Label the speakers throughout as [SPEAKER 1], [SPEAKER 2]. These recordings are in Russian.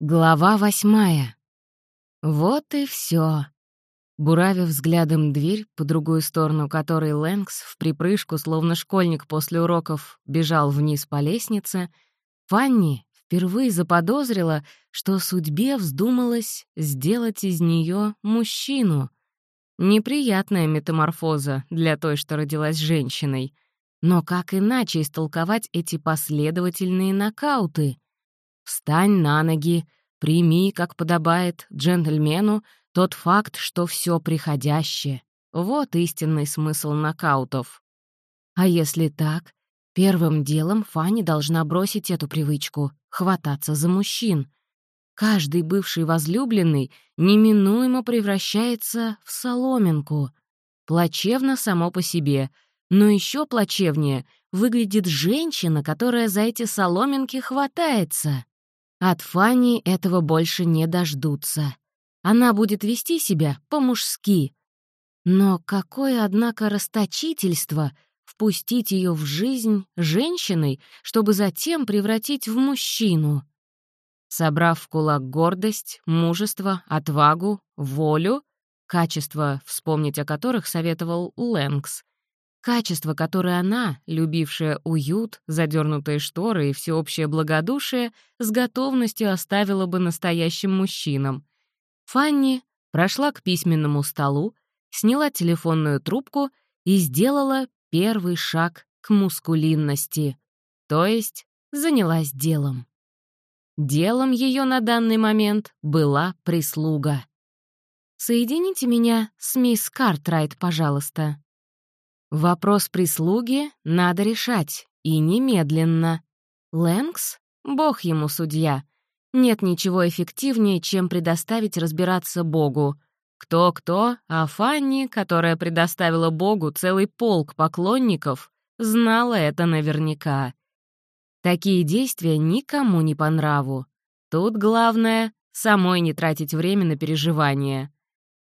[SPEAKER 1] Глава восьмая. Вот и все. Буравив взглядом дверь, по другую сторону которой Лэнкс в припрыжку, словно школьник после уроков, бежал вниз по лестнице, Фанни впервые заподозрила, что судьбе вздумалось сделать из нее мужчину. Неприятная метаморфоза для той, что родилась женщиной. Но как иначе истолковать эти последовательные нокауты — Встань на ноги, прими, как подобает джентльмену, тот факт, что все приходящее. Вот истинный смысл нокаутов. А если так, первым делом Фанни должна бросить эту привычку — хвататься за мужчин. Каждый бывший возлюбленный неминуемо превращается в соломинку. Плачевно само по себе, но еще плачевнее выглядит женщина, которая за эти соломинки хватается. От Фани этого больше не дождутся. Она будет вести себя по-мужски. Но какое, однако, расточительство впустить ее в жизнь женщиной, чтобы затем превратить в мужчину. Собрав в кулак гордость, мужество, отвагу, волю, качества, вспомнить о которых советовал Лэнкс, Качество, которое она, любившая уют, задернутые шторы и всеобщее благодушие, с готовностью оставила бы настоящим мужчинам. Фанни прошла к письменному столу, сняла телефонную трубку и сделала первый шаг к мускулинности, то есть занялась делом. Делом ее на данный момент была прислуга. «Соедините меня с мисс Картрайт, пожалуйста», Вопрос прислуги надо решать, и немедленно. Лэнкс? Бог ему судья. Нет ничего эффективнее, чем предоставить разбираться Богу. Кто-кто, а Фанни, которая предоставила Богу целый полк поклонников, знала это наверняка. Такие действия никому не по нраву. Тут главное — самой не тратить время на переживания.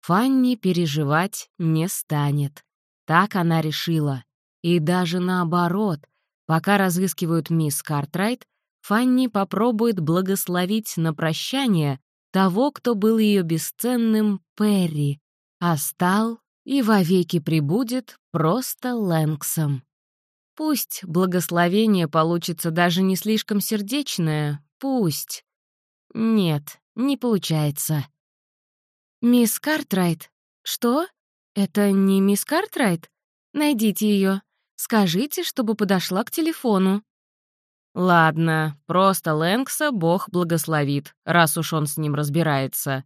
[SPEAKER 1] Фанни переживать не станет. Так она решила. И даже наоборот, пока разыскивают мисс Картрайт, Фанни попробует благословить на прощание того, кто был ее бесценным Перри, а стал и вовеки прибудет просто Лэнксом. Пусть благословение получится даже не слишком сердечное, пусть. Нет, не получается. «Мисс Картрайт, что?» «Это не мисс Картрайт? Найдите ее. Скажите, чтобы подошла к телефону». «Ладно, просто Лэнкса Бог благословит, раз уж он с ним разбирается».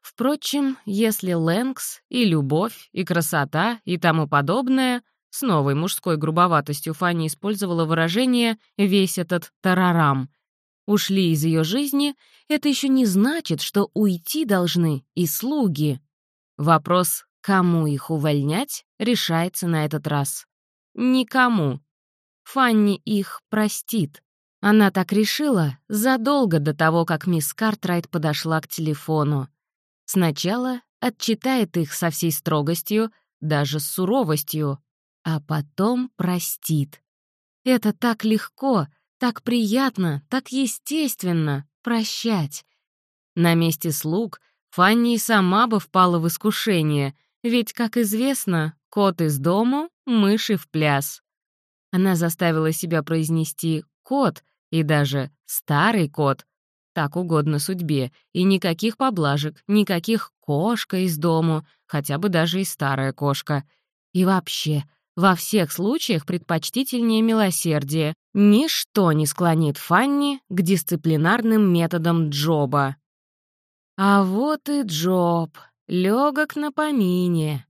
[SPEAKER 1] Впрочем, если Лэнкс и любовь, и красота, и тому подобное, с новой мужской грубоватостью Фанни использовала выражение «весь этот тарарам», ушли из ее жизни, это еще не значит, что уйти должны и слуги. Вопрос Кому их увольнять, решается на этот раз. Никому. Фанни их простит. Она так решила задолго до того, как мисс Картрайт подошла к телефону. Сначала отчитает их со всей строгостью, даже с суровостью, а потом простит. Это так легко, так приятно, так естественно — прощать. На месте слуг Фанни сама бы впала в искушение — ведь, как известно, кот из дому, мыши в пляс. Она заставила себя произнести «кот» и даже «старый кот». Так угодно судьбе, и никаких поблажек, никаких «кошка из дому», хотя бы даже и старая кошка. И вообще, во всех случаях предпочтительнее милосердие. Ничто не склонит Фанни к дисциплинарным методам Джоба. А вот и Джоб легок на помине».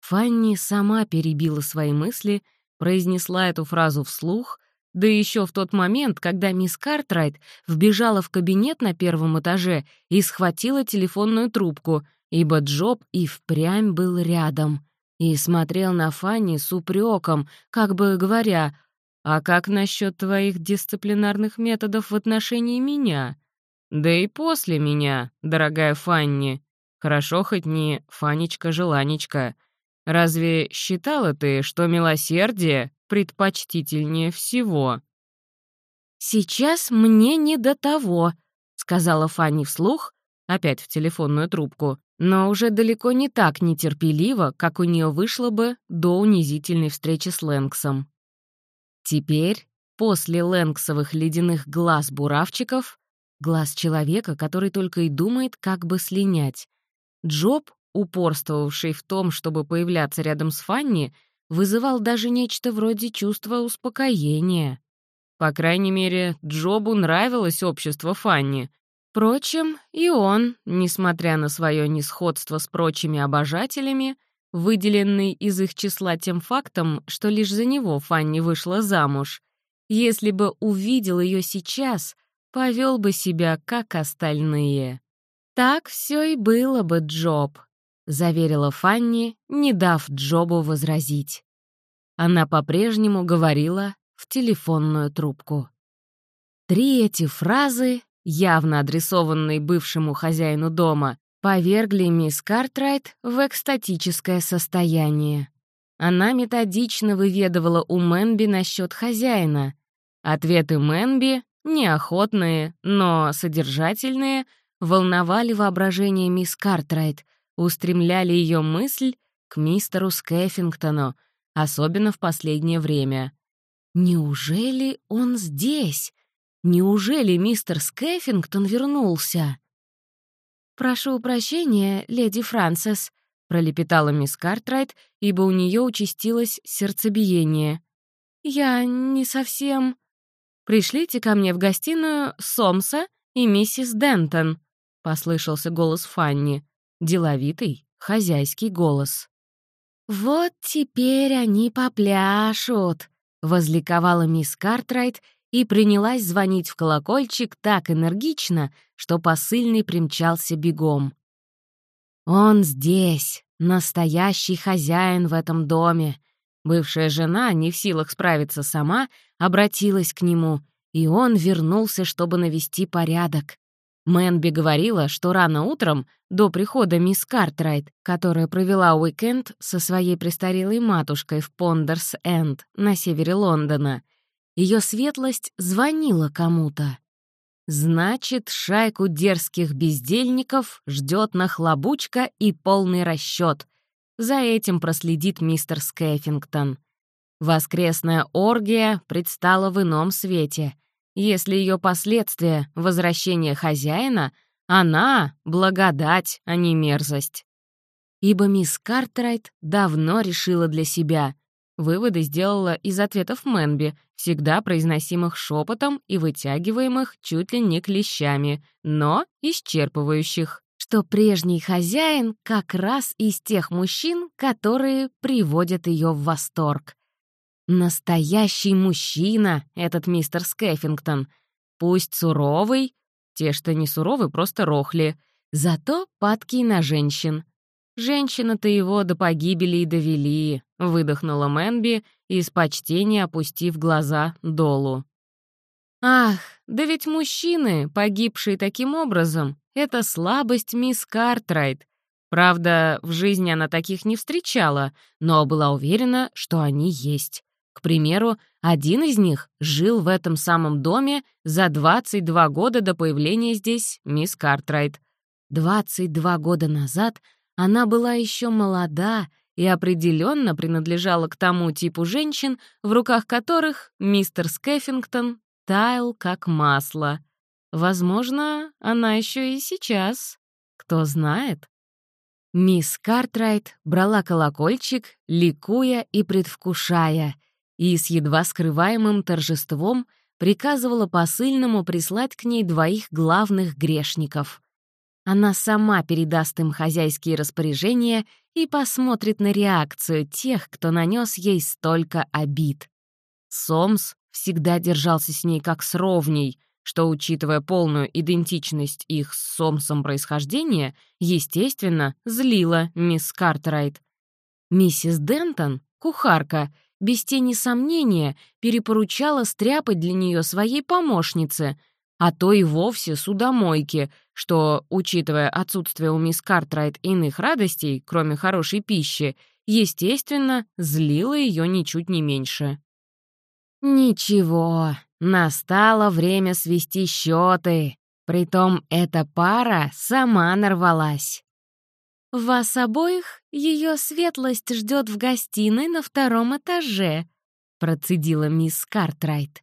[SPEAKER 1] Фанни сама перебила свои мысли, произнесла эту фразу вслух, да еще в тот момент, когда мисс Картрайт вбежала в кабинет на первом этаже и схватила телефонную трубку, ибо Джоб и впрямь был рядом, и смотрел на Фанни с упреком, как бы говоря, «А как насчет твоих дисциплинарных методов в отношении меня? Да и после меня, дорогая Фанни. Хорошо хоть не Фанечка-желанечка. Разве считала ты, что милосердие предпочтительнее всего? «Сейчас мне не до того», — сказала Фанни вслух, опять в телефонную трубку, но уже далеко не так нетерпеливо, как у нее вышло бы до унизительной встречи с Лэнксом. Теперь, после Лэнксовых ледяных глаз буравчиков, глаз человека, который только и думает, как бы слинять, Джоб, упорствовавший в том, чтобы появляться рядом с Фанни, вызывал даже нечто вроде чувства успокоения. По крайней мере, Джобу нравилось общество Фанни. Впрочем, и он, несмотря на свое несходство с прочими обожателями, выделенный из их числа тем фактом, что лишь за него Фанни вышла замуж, если бы увидел ее сейчас, повел бы себя, как остальные. «Так все и было бы, Джоб», — заверила Фанни, не дав Джобу возразить. Она по-прежнему говорила в телефонную трубку. Три эти фразы, явно адресованные бывшему хозяину дома, повергли мисс Картрайт в экстатическое состояние. Она методично выведывала у Мэнби насчет хозяина. Ответы Мэнби, неохотные, но содержательные, волновали воображение мисс Картрайт, устремляли ее мысль к мистеру Скеффингтону, особенно в последнее время. Неужели он здесь? Неужели мистер Скеффингтон вернулся? «Прошу прощения, леди Франсес», — пролепетала мисс Картрайт, ибо у нее участилось сердцебиение. «Я не совсем...» «Пришлите ко мне в гостиную Сомса и миссис Дентон», — послышался голос Фанни. Деловитый, хозяйский голос. «Вот теперь они попляшут», Возликовала мисс Картрайт и принялась звонить в колокольчик так энергично, что посыльный примчался бегом. «Он здесь, настоящий хозяин в этом доме». Бывшая жена, не в силах справиться сама, обратилась к нему, и он вернулся, чтобы навести порядок. Мэнби говорила, что рано утром, до прихода мисс Картрайт, которая провела уикенд со своей престарелой матушкой в Пондерс-Энд на севере Лондона, ее светлость звонила кому-то. Значит, шайку дерзких бездельников ждет нахлобучка и полный расчет. За этим проследит мистер Скеффингтон. Воскресная оргия предстала в ином свете — если ее последствия — возвращение хозяина, она — благодать, а не мерзость. Ибо мисс Картрайт давно решила для себя. Выводы сделала из ответов Мэнби, всегда произносимых шепотом и вытягиваемых чуть ли не клещами, но исчерпывающих что прежний хозяин как раз из тех мужчин, которые приводят ее в восторг. Настоящий мужчина, этот мистер Скеффингтон. Пусть суровый, те, что не суровы, просто рохли, зато падкий на женщин. Женщина-то его до погибели и довели, выдохнула Мэнби, из почтения опустив глаза долу. Ах, да ведь мужчины, погибшие таким образом, это слабость мисс Картрайт. Правда, в жизни она таких не встречала, но была уверена, что они есть. К примеру, один из них жил в этом самом доме за 22 года до появления здесь мисс Картрайт. 22 года назад она была еще молода и определенно принадлежала к тому типу женщин, в руках которых мистер Скеффингтон таял как масло. Возможно, она еще и сейчас. Кто знает? Мисс Картрайт брала колокольчик, ликуя и предвкушая, и с едва скрываемым торжеством приказывала посыльному прислать к ней двоих главных грешников. Она сама передаст им хозяйские распоряжения и посмотрит на реакцию тех, кто нанес ей столько обид. Сомс всегда держался с ней как с ровней, что, учитывая полную идентичность их с Сомсом происхождения, естественно, злила мисс Картрайт. Миссис Дентон, кухарка, без тени сомнения перепоручала стряпать для нее своей помощнице, а то и вовсе судомойке, что, учитывая отсутствие у мисс Картрайт иных радостей, кроме хорошей пищи, естественно, злило ее ничуть не меньше. «Ничего, настало время свести счеты», Притом эта пара сама нарвалась. «Вас обоих ее светлость ждет в гостиной на втором этаже», процедила мисс Картрайт.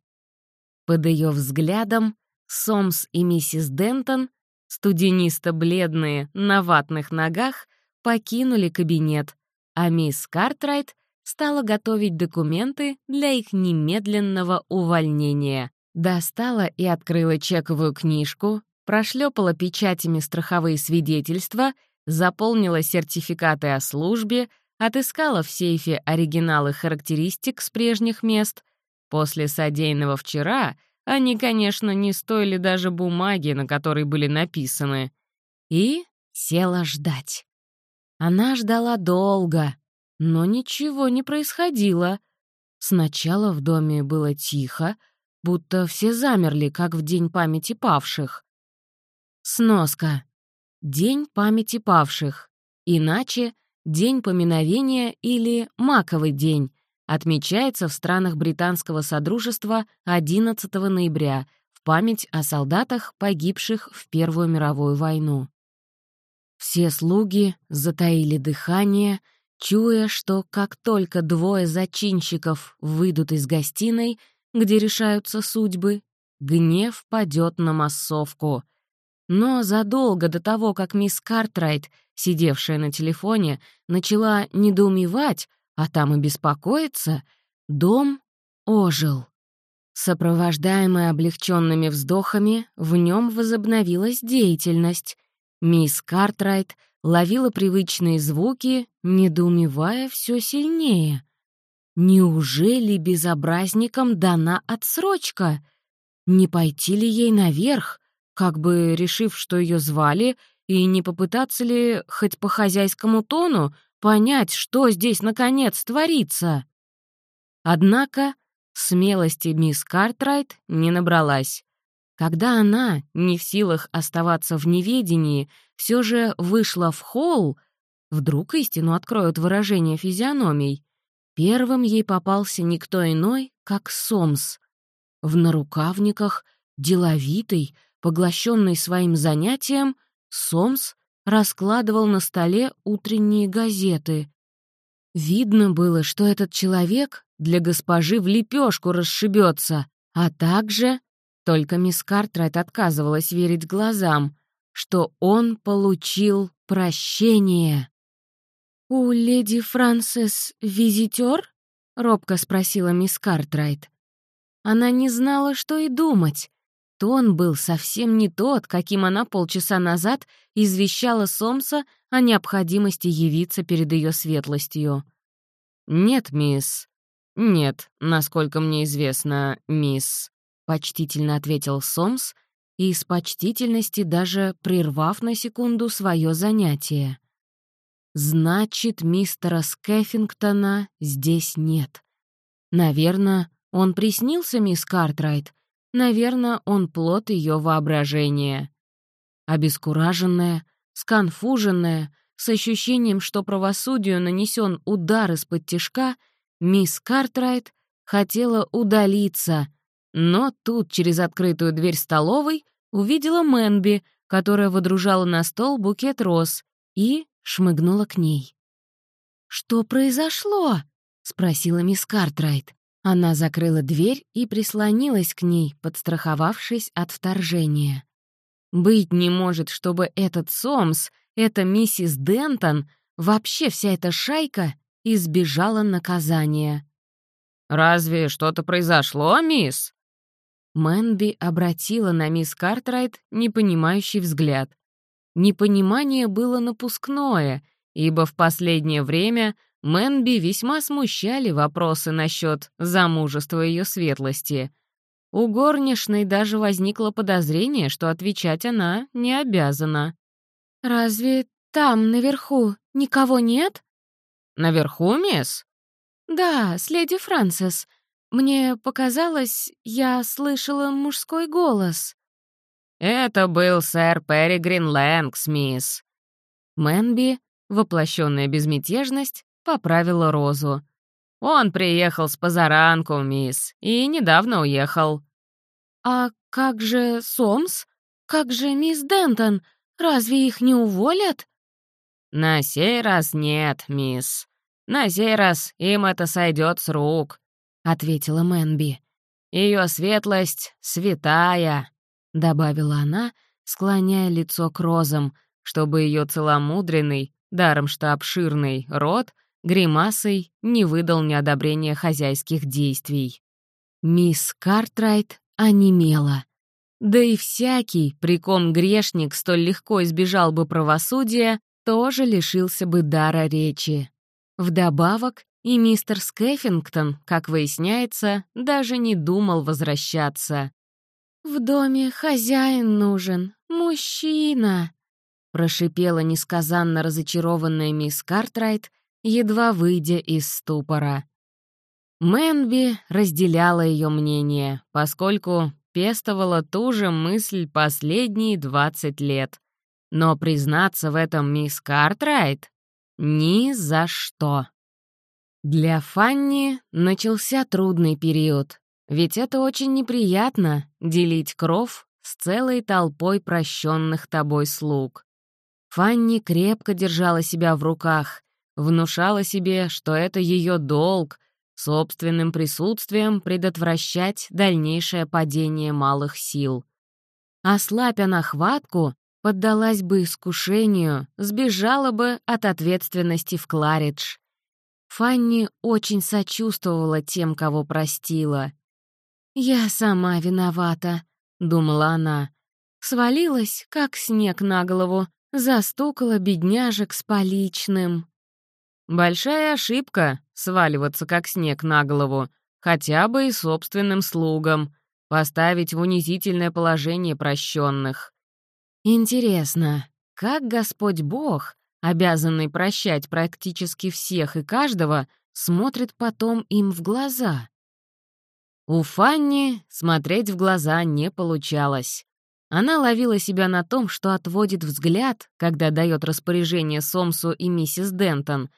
[SPEAKER 1] Под ее взглядом Сомс и миссис Дентон, студенисто-бледные, на ватных ногах, покинули кабинет, а мисс Картрайт стала готовить документы для их немедленного увольнения. Достала и открыла чековую книжку, прошлепала печатями страховые свидетельства, заполнила сертификаты о службе, отыскала в сейфе оригиналы характеристик с прежних мест. После содеянного вчера они, конечно, не стоили даже бумаги, на которой были написаны. И села ждать. Она ждала долго, но ничего не происходило. Сначала в доме было тихо, будто все замерли, как в День памяти павших. Сноска. День памяти павших. Иначе День поминовения или Маковый день отмечается в странах Британского Содружества 11 ноября в память о солдатах, погибших в Первую мировую войну. Все слуги затаили дыхание, чуя, что как только двое зачинщиков выйдут из гостиной, где решаются судьбы, гнев падет на массовку. Но задолго до того, как мисс Картрайт, сидевшая на телефоне, начала недоумевать, а там и беспокоиться, дом ожил. Сопровождаемый облегченными вздохами, в нем возобновилась деятельность — Мисс Картрайт ловила привычные звуки, недоумевая все сильнее. Неужели безобразникам дана отсрочка? Не пойти ли ей наверх, как бы решив, что ее звали, и не попытаться ли хоть по хозяйскому тону понять, что здесь наконец творится? Однако смелости мисс Картрайт не набралась. Когда она, не в силах оставаться в неведении, все же вышла в холл, вдруг истину откроют выражение физиономий, первым ей попался никто иной, как Сомс. В нарукавниках, деловитый, поглощенный своим занятием, Сомс раскладывал на столе утренние газеты. Видно было, что этот человек для госпожи в лепешку расшибется, а также только мисс Картрайт отказывалась верить глазам, что он получил прощение. «У леди Франсис визитер?» — робко спросила мисс Картрайт. Она не знала, что и думать. Тон был совсем не тот, каким она полчаса назад извещала Сомса о необходимости явиться перед ее светлостью. «Нет, мисс. Нет, насколько мне известно, мисс», почтительно ответил Сомс и с почтительности даже прервав на секунду свое занятие. «Значит, мистера Скеффингтона здесь нет. Наверное, он приснился мисс Картрайт. Наверное, он плод ее воображения». Обескураженная, сконфуженная, с ощущением, что правосудию нанесен удар из-под тишка, мисс Картрайт хотела удалиться — но тут через открытую дверь столовой увидела Мэнби, которая водружала на стол букет роз, и шмыгнула к ней. «Что произошло?» — спросила мисс Картрайт. Она закрыла дверь и прислонилась к ней, подстраховавшись от вторжения. «Быть не может, чтобы этот Сомс, эта миссис Дентон, вообще вся эта шайка избежала наказания». «Разве что-то произошло, мисс?» Мэнби обратила на мисс Картрайт непонимающий взгляд. Непонимание было напускное, ибо в последнее время Мэнби весьма смущали вопросы насчет замужества ее светлости. У горничной даже возникло подозрение, что отвечать она не обязана. «Разве там, наверху, никого нет?» «Наверху, мисс?» «Да, с леди Фрэнсис. Мне показалось, я слышала мужской голос. «Это был сэр Перегрин Лэнгс, мисс». Мэнби, воплощенная безмятежность, поправила Розу. «Он приехал с позаранку, мисс, и недавно уехал». «А как же Сомс? как же мисс Дентон? Разве их не уволят?»
[SPEAKER 2] «На сей раз нет, мисс. На сей раз им это сойдет с рук», — ответила Мэнби. Ее светлость святая», — добавила она, склоняя лицо к розам, чтобы ее целомудренный, даром что обширный, рот гримасой не выдал неодобрения хозяйских действий. Мисс Картрайт онемела. Да и всякий, при ком грешник столь легко избежал бы правосудия, тоже лишился бы дара речи. Вдобавок, и мистер Скеффингтон, как выясняется, даже не думал возвращаться.
[SPEAKER 1] «В доме хозяин нужен, мужчина», — прошипела несказанно разочарованная мисс Картрайт, едва выйдя из ступора. Мэнби разделяла ее мнение, поскольку пестовала ту же мысль последние двадцать лет. Но признаться в этом мисс Картрайт ни за что. Для Фанни начался трудный период, ведь это очень неприятно — делить кров с целой толпой прощенных тобой слуг. Фанни крепко держала себя в руках, внушала себе, что это ее долг — собственным присутствием предотвращать дальнейшее падение малых сил. Ослабь она хватку, поддалась бы искушению, сбежала бы от ответственности в Кларидж. Фанни очень сочувствовала тем, кого простила. «Я сама виновата», — думала она. Свалилась, как снег на голову, застукала бедняжек с поличным. Большая ошибка — сваливаться, как снег на голову, хотя бы и собственным слугам, поставить в унизительное положение прощенных. Интересно, как Господь Бог обязанный прощать практически всех и каждого, смотрит потом им в глаза. У Фанни смотреть в глаза не получалось. Она ловила себя на том, что отводит взгляд, когда дает распоряжение Сомсу и миссис Дентон,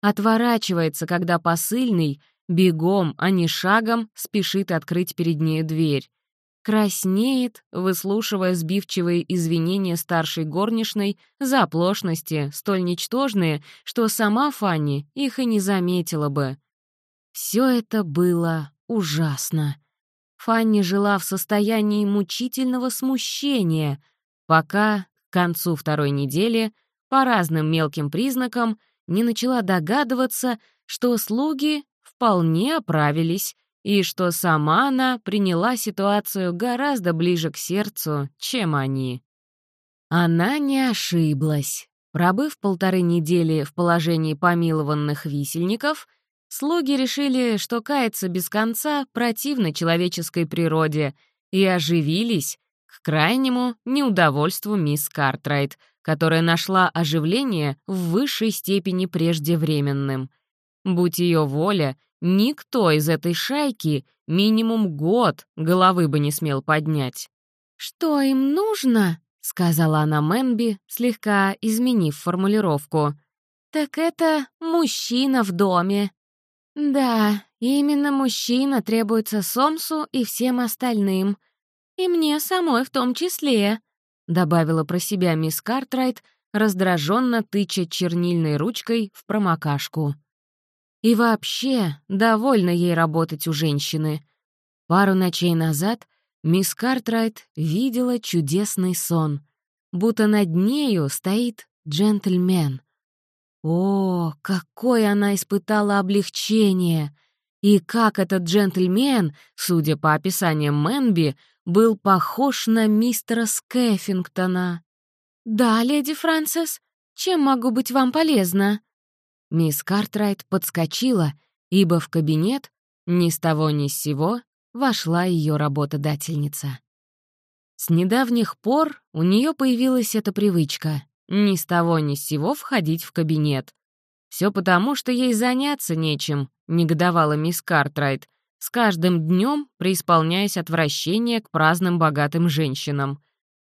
[SPEAKER 1] отворачивается, когда посыльный, бегом, а не шагом, спешит открыть перед нею дверь краснеет, выслушивая сбивчивые извинения старшей горничной за оплошности, столь ничтожные, что сама Фанни их и не заметила бы. Все это было ужасно. Фанни жила в состоянии мучительного смущения, пока к концу второй недели по разным мелким признакам не начала догадываться, что слуги вполне оправились и что сама она приняла ситуацию гораздо ближе к сердцу, чем они. Она не ошиблась. Пробыв полторы недели в положении помилованных висельников, слуги решили, что каяться без конца противно человеческой природе, и оживились к крайнему неудовольству мисс Картрайт, которая нашла оживление в высшей степени преждевременным. Будь ее воля, Никто из этой шайки минимум год головы бы не смел поднять. «Что им нужно?» — сказала она Мэнби, слегка изменив формулировку. «Так это мужчина в доме». «Да, именно мужчина требуется Сомсу и всем остальным. И мне самой в том числе», — добавила про себя мисс Картрайт, раздраженно тыча чернильной ручкой в промокашку. И вообще, довольно ей работать у женщины. Пару ночей назад мисс Картрайт видела чудесный сон, будто над нею стоит джентльмен. О, какое она испытала облегчение! И как этот джентльмен, судя по описаниям Мэнби, был похож на мистера Скеффингтона. «Да, леди Фрэнсис, чем могу быть вам полезна?» Мисс Картрайт подскочила, ибо в кабинет ни с того ни с сего вошла ее работодательница. С недавних пор у нее появилась эта привычка — ни с того ни с сего входить в кабинет. Все потому, что ей заняться нечем, негодовала мисс Картрайт, с каждым днем преисполняясь отвращение к праздным богатым женщинам.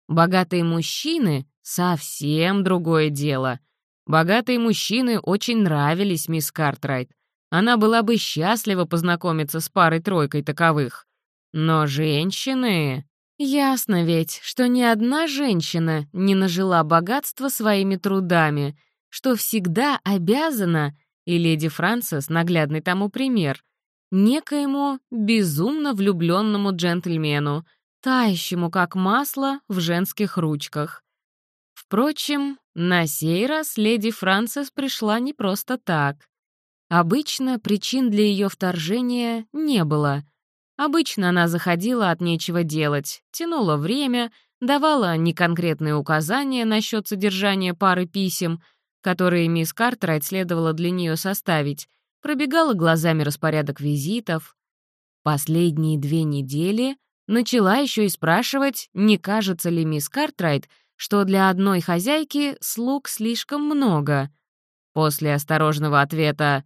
[SPEAKER 1] Богатые мужчины — совсем другое дело — Богатые мужчины очень нравились мисс Картрайт. Она была бы счастлива познакомиться с парой-тройкой таковых. Но женщины... Ясно ведь, что ни одна женщина не нажила богатство своими трудами, что всегда обязана, и леди Франсис — наглядный тому пример, некоему безумно влюбленному джентльмену, тающему как масло в женских ручках. Впрочем, на сей раз леди Франсис пришла не просто так. Обычно причин для ее вторжения не было — Обычно она заходила от нечего делать, тянула время, давала неконкретные указания насчет содержания пары писем, которые мисс Картрайт следовало для нее составить, пробегала глазами распорядок визитов. Последние две недели начала еще и спрашивать, не кажется ли мисс Картрайт, что для одной хозяйки слуг слишком много. После осторожного ответа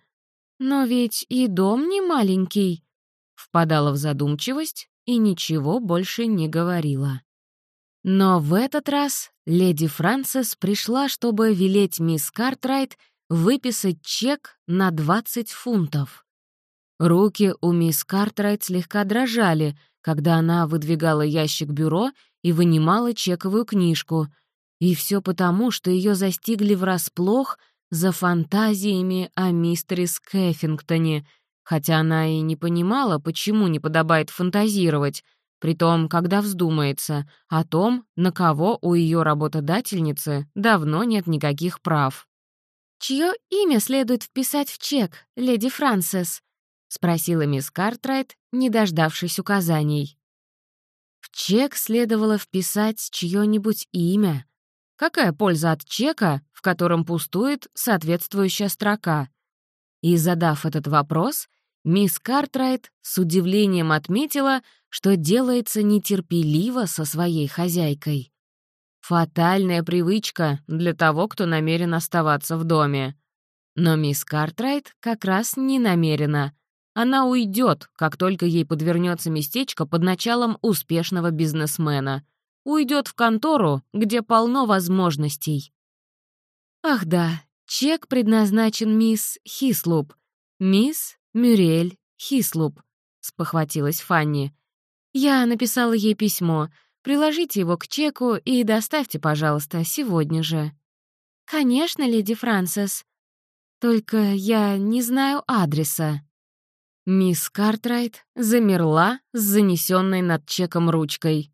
[SPEAKER 1] «Но ведь и дом не маленький», впадала в задумчивость и ничего больше не говорила. Но в этот раз леди Фрэнсис пришла, чтобы велеть мисс Картрайт выписать чек на 20 фунтов. Руки у мисс Картрайт слегка дрожали, когда она выдвигала ящик бюро и вынимала чековую книжку. И все потому, что ее застигли врасплох за фантазиями о мистере Скэффингтоне — хотя она и не понимала, почему не подобает фантазировать, притом, когда вздумается, о том, на кого у ее работодательницы давно нет никаких прав.
[SPEAKER 2] «Чье имя следует вписать в чек, леди Франсис?» — спросила мисс Картрайт, не дождавшись указаний.
[SPEAKER 1] В чек следовало вписать чье-нибудь имя. Какая польза от чека, в котором пустует соответствующая строка? И, задав этот вопрос, мисс Картрайт с удивлением отметила, что делается нетерпеливо со своей хозяйкой. Фатальная привычка для того, кто намерен оставаться в доме. Но мисс Картрайт как раз не намерена. Она уйдет, как только ей подвернется местечко под началом успешного бизнесмена. Уйдет в контору, где полно возможностей. Ах да, Чек предназначен мисс Хислуп. Мисс Мюрель Хислуп, спохватилась Фанни. Я написала ей письмо. Приложите его к чеку и доставьте, пожалуйста, сегодня же.
[SPEAKER 2] Конечно, леди Франсис.
[SPEAKER 1] Только я не знаю адреса. Мисс Картрайт замерла с занесенной над чеком ручкой.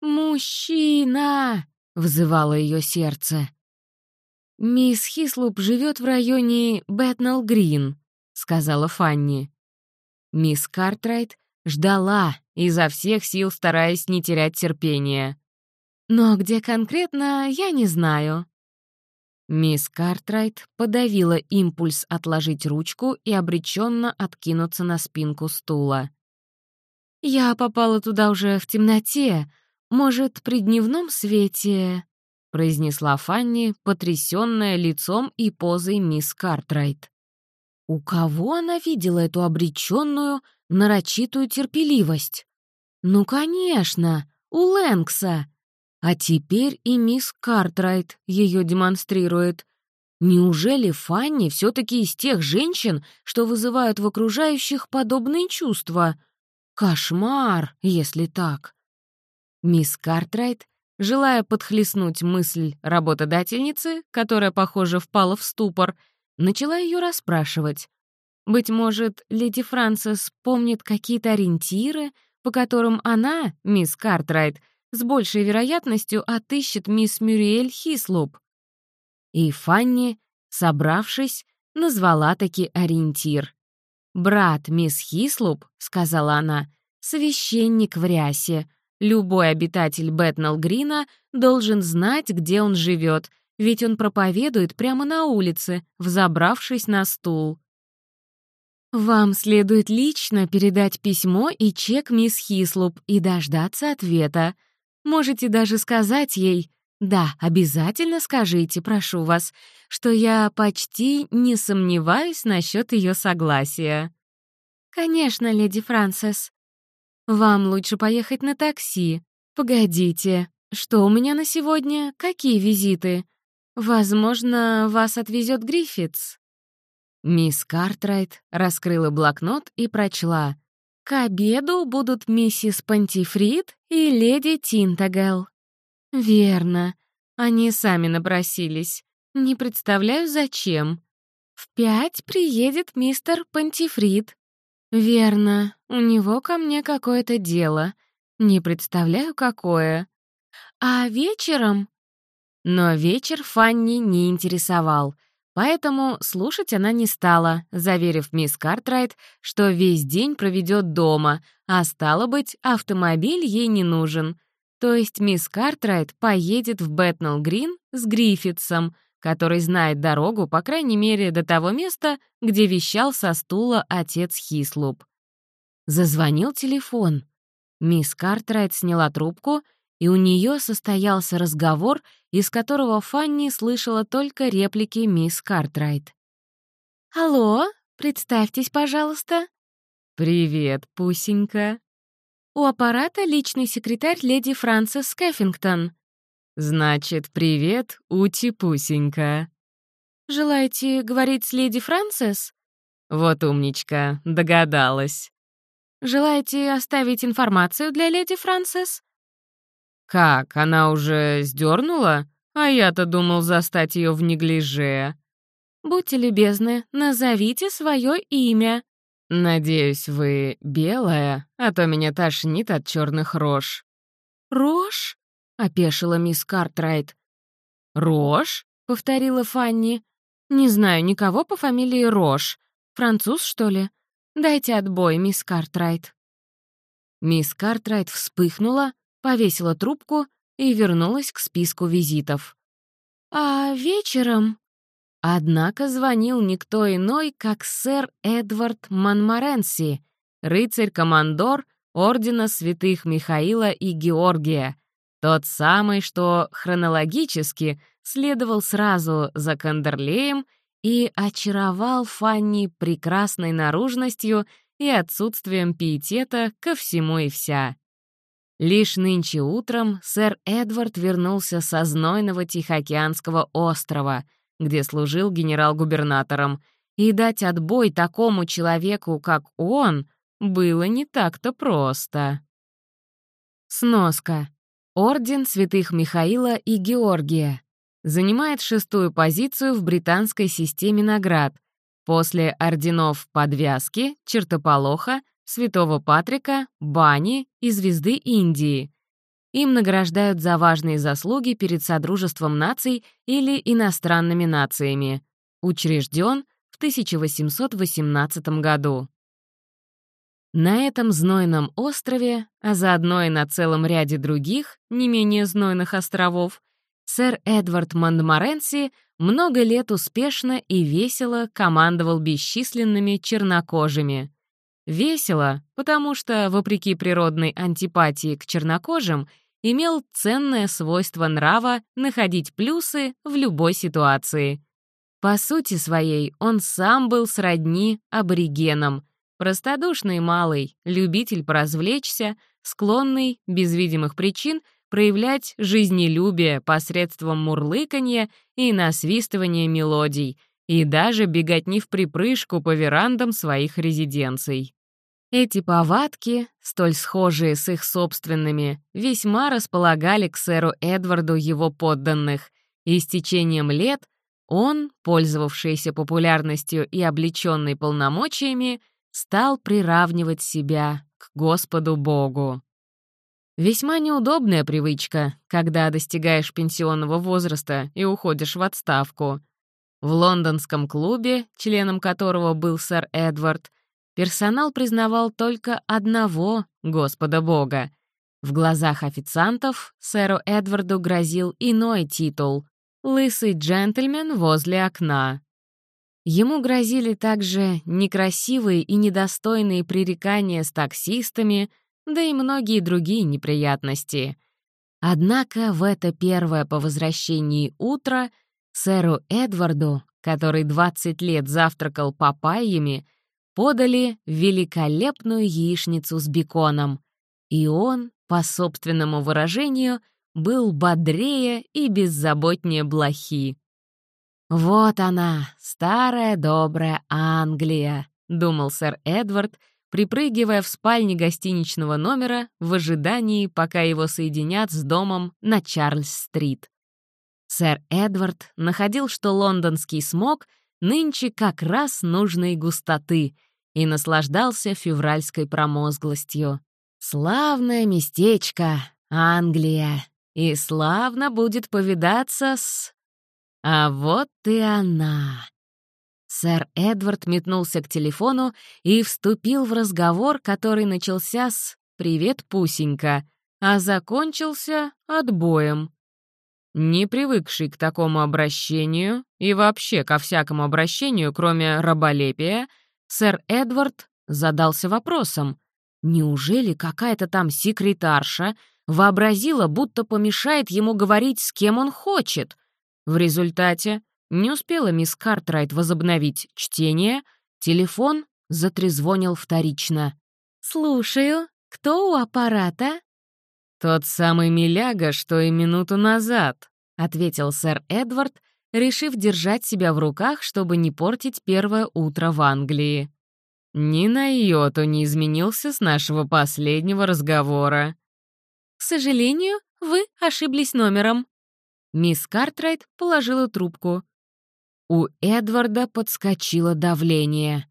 [SPEAKER 1] «Мужчина!» — взывало ее сердце. «Мисс Хислуп живет в районе Бэтнелл-Грин», — сказала Фанни. Мисс Картрайт ждала, изо всех сил стараясь не терять терпения. «Но где конкретно, я не знаю». Мисс Картрайт подавила импульс отложить ручку и обреченно откинуться на спинку стула. «Я попала туда уже в темноте. Может, при дневном свете...» произнесла Фанни, потрясённая лицом и позой мисс Картрайт. У кого она видела эту обречённую, нарочитую терпеливость? Ну, конечно, у Лэнкса. А теперь и мисс Картрайт её демонстрирует. Неужели Фанни всё-таки из тех женщин, что вызывают в окружающих подобные чувства? Кошмар, если так. Мисс Картрайт желая подхлестнуть мысль работодательницы, которая, похоже, впала в ступор, начала ее расспрашивать. Быть может, леди Франсис помнит какие-то ориентиры, по которым она, мисс Картрайт, с большей вероятностью отыщет мисс Мюриэль Хислоп. И Фанни, собравшись, назвала таки ориентир. «Брат мисс Хислоп», — сказала она, — «священник в рясе, Любой обитатель Бэтнелл-Грина должен знать, где он живет, ведь он проповедует прямо на улице, взобравшись на стул. Вам следует лично передать письмо и чек мисс Хислуп и дождаться ответа. Можете даже сказать ей, да, обязательно скажите, прошу вас, что я почти не сомневаюсь насчет ее согласия.
[SPEAKER 2] Конечно, леди Франсис.
[SPEAKER 1] «Вам лучше поехать на такси. Погодите, что у меня на сегодня? Какие визиты? Возможно, вас отвезет Гриффитс?» Мисс Картрайт раскрыла блокнот и прочла. К обеду будут миссис Пантифрид и леди Тинтагел. Верно. Они сами напросились. Не представляю, зачем. В пять приедет мистер Пантифрид. Верно, у него ко мне какое-то дело. Не представляю, какое. А вечером... Но вечер Фанни не интересовал, поэтому слушать она не стала, заверив мисс Картрайт, что весь день проведет дома, а стало быть, автомобиль ей не нужен. То есть мисс Картрайт поедет в Бэтнелл-Грин с Гриффитсом, который знает дорогу, по крайней мере, до того места, где вещал со стула отец Хислуп. Зазвонил телефон. Мисс Картрайт сняла трубку, и у нее состоялся разговор, из которого Фанни слышала только реплики мисс Картрайт. «Алло, представьтесь, пожалуйста».
[SPEAKER 2] «Привет, пусенька».
[SPEAKER 1] «У аппарата личный секретарь леди Франсис Скеффингтон»,
[SPEAKER 2] «Значит, привет, Ути-пусенька».
[SPEAKER 1] «Желаете говорить с леди Фрэнсис?»
[SPEAKER 2] «Вот умничка, догадалась».
[SPEAKER 1] «Желаете оставить информацию для леди Фрэнсис?»
[SPEAKER 2] «Как, она уже сдернула? А я-то думал застать ее в неглиже».
[SPEAKER 1] «Будьте любезны, назовите свое имя».
[SPEAKER 2] «Надеюсь, вы белая, а то меня тошнит от черных рож».
[SPEAKER 1] «Рожь?» — опешила мисс Картрайт.
[SPEAKER 2] «Рош?»
[SPEAKER 1] — повторила Фанни. «Не знаю никого по фамилии Рош. Француз, что ли? Дайте отбой, мисс Картрайт». Мисс Картрайт вспыхнула, повесила трубку и вернулась к списку визитов. «А вечером...» Однако звонил никто иной, как сэр Эдвард Манморенси, рыцарь-командор Ордена Святых Михаила и Георгия, тот самый, что хронологически следовал сразу за Кандерлеем и очаровал Фанни прекрасной наружностью и отсутствием пиетета ко всему и вся. Лишь нынче утром сэр Эдвард вернулся со знойного Тихоокеанского острова, где служил генерал-губернатором, и дать отбой такому человеку, как он, было не так-то просто. Сноска. Орден святых Михаила и Георгия. Занимает шестую позицию в британской системе наград после орденов Подвязки, Чертополоха, Святого Патрика, Бани и Звезды Индии. Им награждают за важные заслуги перед Содружеством наций или иностранными нациями. Учрежден в 1818 году. На этом знойном острове, а заодно и на целом ряде других, не менее знойных островов, сэр Эдвард Мондморенси много лет успешно и весело командовал бесчисленными чернокожими. Весело, потому что, вопреки природной антипатии к чернокожим, имел ценное свойство нрава находить плюсы в любой ситуации. По сути своей он сам был сродни аборигенам — Простодушный малый, любитель поразвлечься, склонный, без видимых причин, проявлять жизнелюбие посредством мурлыканья и насвистывания мелодий, и даже бегать не в припрыжку по верандам своих резиденций. Эти повадки, столь схожие с их собственными, весьма располагали к сэру Эдварду его подданных, и с течением лет он, пользовавшийся популярностью и облеченный полномочиями, стал приравнивать себя к Господу Богу. Весьма неудобная привычка, когда достигаешь пенсионного возраста и уходишь в отставку. В лондонском клубе, членом которого был сэр Эдвард, персонал признавал только одного Господа Бога. В глазах официантов сэру Эдварду грозил иной титул — «Лысый джентльмен возле окна». Ему грозили также некрасивые и недостойные пререкания с таксистами, да и многие другие неприятности. Однако в это первое по возвращении утро сэру Эдварду, который 20 лет завтракал папайями, подали великолепную яичницу с беконом, и он, по собственному выражению, был бодрее и беззаботнее блохи. «Вот она, старая добрая Англия», — думал сэр Эдвард, припрыгивая в спальне гостиничного номера в ожидании, пока его соединят с домом на Чарльз-стрит. Сэр Эдвард находил, что лондонский смог нынче как раз нужной густоты и наслаждался февральской промозглостью. Славное местечко, Англия, и славно будет повидаться с... А вот и она. Сэр Эдвард метнулся к телефону и вступил в разговор, который начался с «Привет, Пусенька», а закончился отбоем. Не привыкший к такому обращению и вообще ко всякому обращению, кроме раболепия, сэр Эдвард задался вопросом, неужели какая-то там секретарша вообразила, будто помешает ему говорить, с кем он хочет? В результате не успела мисс Картрайт возобновить чтение, телефон затрезвонил вторично. «Слушаю. Кто у аппарата?» «Тот самый миляга, что и минуту назад», — ответил сэр Эдвард, решив держать себя в руках, чтобы не портить первое утро в Англии. «Ни на йоту не изменился с нашего последнего разговора». «К сожалению, вы ошиблись номером». Мисс Картрайт положила трубку. У Эдварда подскочило давление.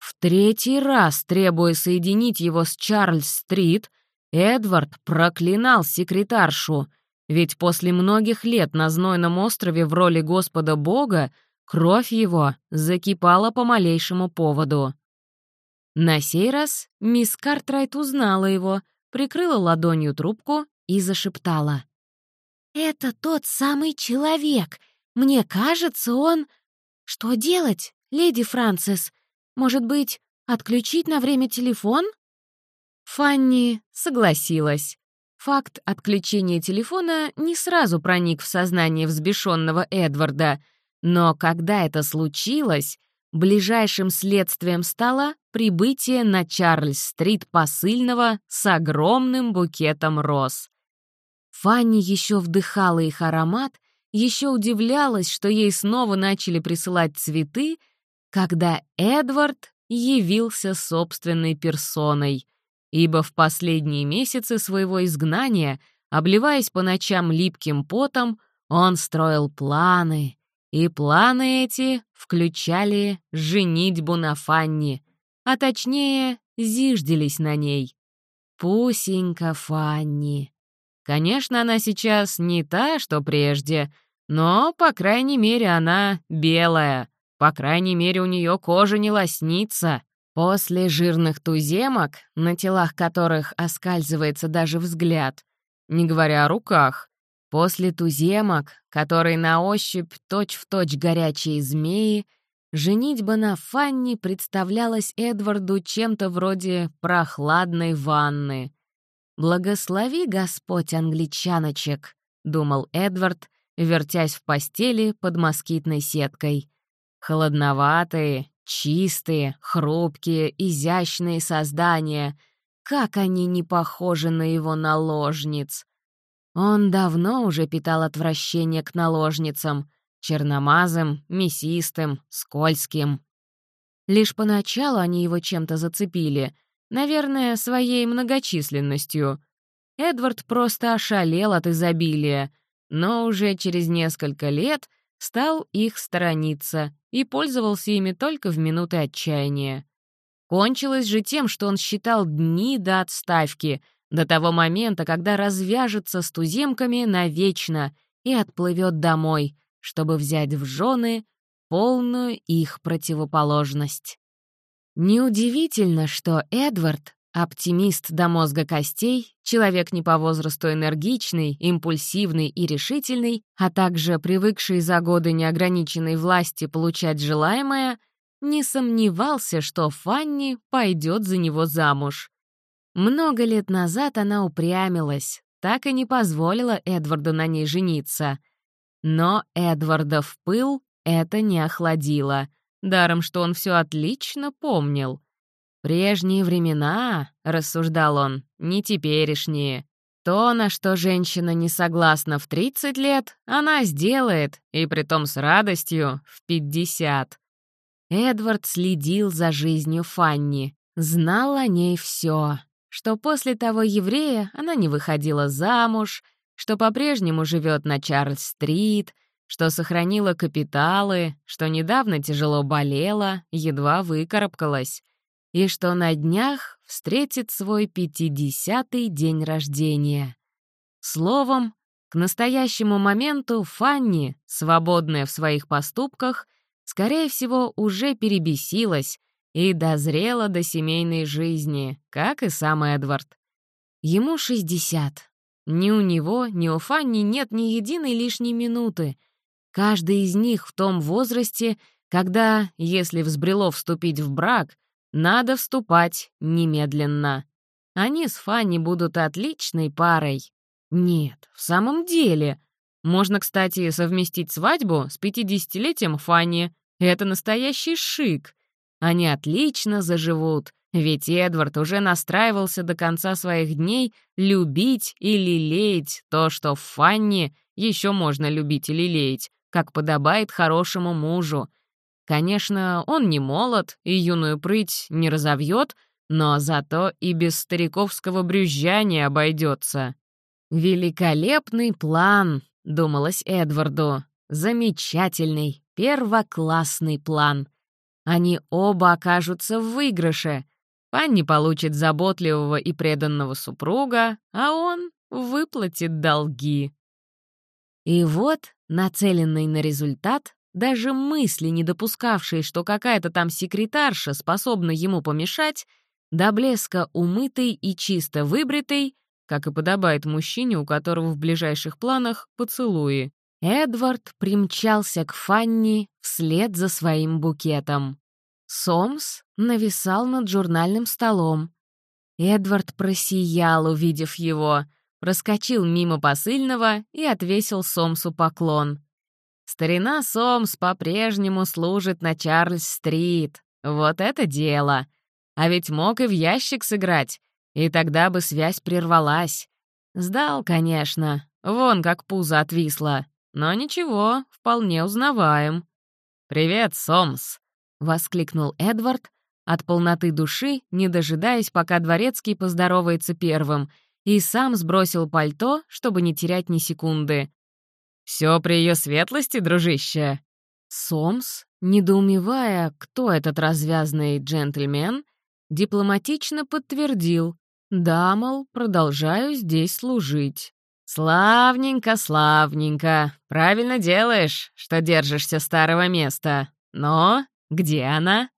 [SPEAKER 1] В третий раз, требуя соединить его с Чарльз-стрит, Эдвард проклинал секретаршу, ведь после многих лет на знойном острове в роли Господа Бога кровь его закипала по малейшему поводу. На сей раз мисс Картрайт узнала его, прикрыла ладонью трубку и зашептала. «Это тот самый человек. Мне кажется, он...» «Что делать, леди Франсис? Может быть, отключить на время телефон?» Фанни согласилась. Факт отключения телефона не сразу проник в сознание взбешенного Эдварда, но когда это случилось, ближайшим следствием стало прибытие на Чарльз-стрит посыльного с огромным букетом роз. Фанни еще вдыхала их аромат еще удивлялась, что ей снова начали присылать цветы, когда Эдвард явился собственной персоной, ибо в последние месяцы своего изгнания, обливаясь по ночам липким потом, он строил планы, и планы эти включали женитьбу на Фанни, а точнее, зиждились на ней. Пусенька Фанни. Конечно, она сейчас не та, что прежде — но, по крайней мере, она белая. По крайней мере, у нее кожа не лоснится. После жирных туземок, на телах которых оскальзывается даже взгляд, не говоря о руках, после туземок, которые на ощупь точь-в-точь точь горячие змеи, женитьба на Фанни представлялась Эдварду чем-то вроде прохладной ванны. «Благослови Господь англичаночек», — думал Эдвард, вертясь в постели под москитной сеткой. Холодноватые, чистые, хрупкие, изящные создания. Как они не похожи на его наложниц. Он давно уже питал отвращение к наложницам, черномазым, мясистым, скользким. Лишь поначалу они его чем-то зацепили, наверное, своей многочисленностью. Эдвард просто ошалел от изобилия — но уже через несколько лет стал их сторониться и пользовался ими только в минуты отчаяния. Кончилось же тем, что он считал дни до отставки, до того момента, когда развяжется с туземками навечно и отплывет домой, чтобы взять в жены полную их противоположность. Неудивительно, что Эдвард Оптимист до мозга костей, человек не по возрасту энергичный, импульсивный и решительный, а также привыкший за годы неограниченной власти получать желаемое, не сомневался, что Фанни пойдет за него замуж. Много лет назад она упрямилась, так и не позволила Эдварду на ней жениться. Но Эдварда в пыл это не охладило, даром что он все отлично помнил — «Прежние времена», — рассуждал он, — «не теперешние. То, на что женщина не согласна в 30 лет, она сделает, и притом с радостью, в 50». Эдвард следил за жизнью Фанни, знал о ней все, что после того еврея она не выходила замуж, что по-прежнему живет на Чарльз-стрит, что сохранила капиталы, что недавно тяжело болела, едва выкарабкалась, и что на днях встретит свой пятидесятый день рождения. Словом, к настоящему моменту Фанни, свободная в своих поступках, скорее всего, уже перебесилась и дозрела до семейной жизни, как и сам Эдвард. Ему 60. Ни у него, ни у Фанни нет ни единой лишней минуты. Каждый из них в том возрасте, когда, если взбрело вступить в брак, надо вступать немедленно. Они с Фанни будут отличной парой. Нет, в самом деле. Можно, кстати, совместить свадьбу с 50-летием Фанни. Это настоящий шик. Они отлично заживут, ведь Эдвард уже настраивался до конца своих дней любить и лелеять то, что в Фанни еще можно любить и лелеять, как подобает хорошему мужу. Конечно, он не молод и юную прыть не разовьет, но зато и без стариковского брюзжания обойдется. «Великолепный план», — думалось Эдварду. «Замечательный, первоклассный план. Они оба окажутся в выигрыше. Фанни получит заботливого и преданного супруга, а он выплатит долги». И вот, нацеленный на результат, даже мысли, не допускавшие, что какая-то там секретарша способна ему помешать, до блеска умытый и чисто выбритый, как и подобает мужчине, у которого в ближайших планах поцелуи. Эдвард примчался к Фанни вслед за своим букетом. Сомс нависал над журнальным столом. Эдвард просиял, увидев его, проскочил мимо посыльного и отвесил Сомсу поклон. Старина Сомс по-прежнему служит на Чарльз-стрит. Вот это дело! А ведь мог и в ящик сыграть, и тогда бы связь прервалась. Сдал, конечно, вон как пузо отвисло. Но ничего, вполне узнаваем. «Привет, Сомс!» — воскликнул Эдвард, от полноты души, не дожидаясь, пока дворецкий поздоровается первым, и сам сбросил пальто, чтобы не терять ни секунды. «Все при ее светлости, дружище!» Сомс, недоумевая, кто этот развязный джентльмен, дипломатично подтвердил, да, мол, продолжаю здесь служить. Славненько, славненько. Правильно делаешь, что держишься старого места. Но где она?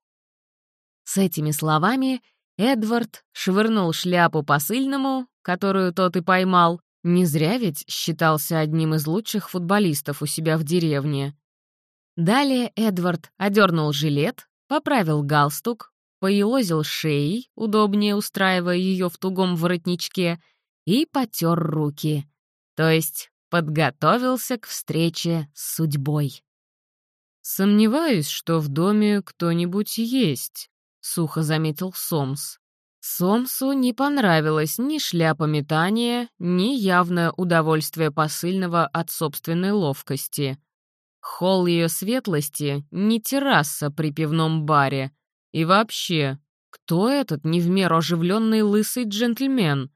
[SPEAKER 1] С этими словами Эдвард швырнул шляпу посыльному, которую тот и поймал. Не зря ведь считался одним из лучших футболистов у себя в деревне. Далее Эдвард одернул жилет, поправил галстук, поелозил шеей, удобнее устраивая ее в тугом воротничке, и потер руки. То есть подготовился к встрече с судьбой. «Сомневаюсь, что в доме кто-нибудь есть», — сухо заметил Сомс. Сомсу не понравилось ни шляпа метания, ни явное удовольствие посыльного от собственной ловкости. Холл ее светлости — не терраса при пивном баре, и вообще, кто этот не в меру оживленный лысый джентльмен?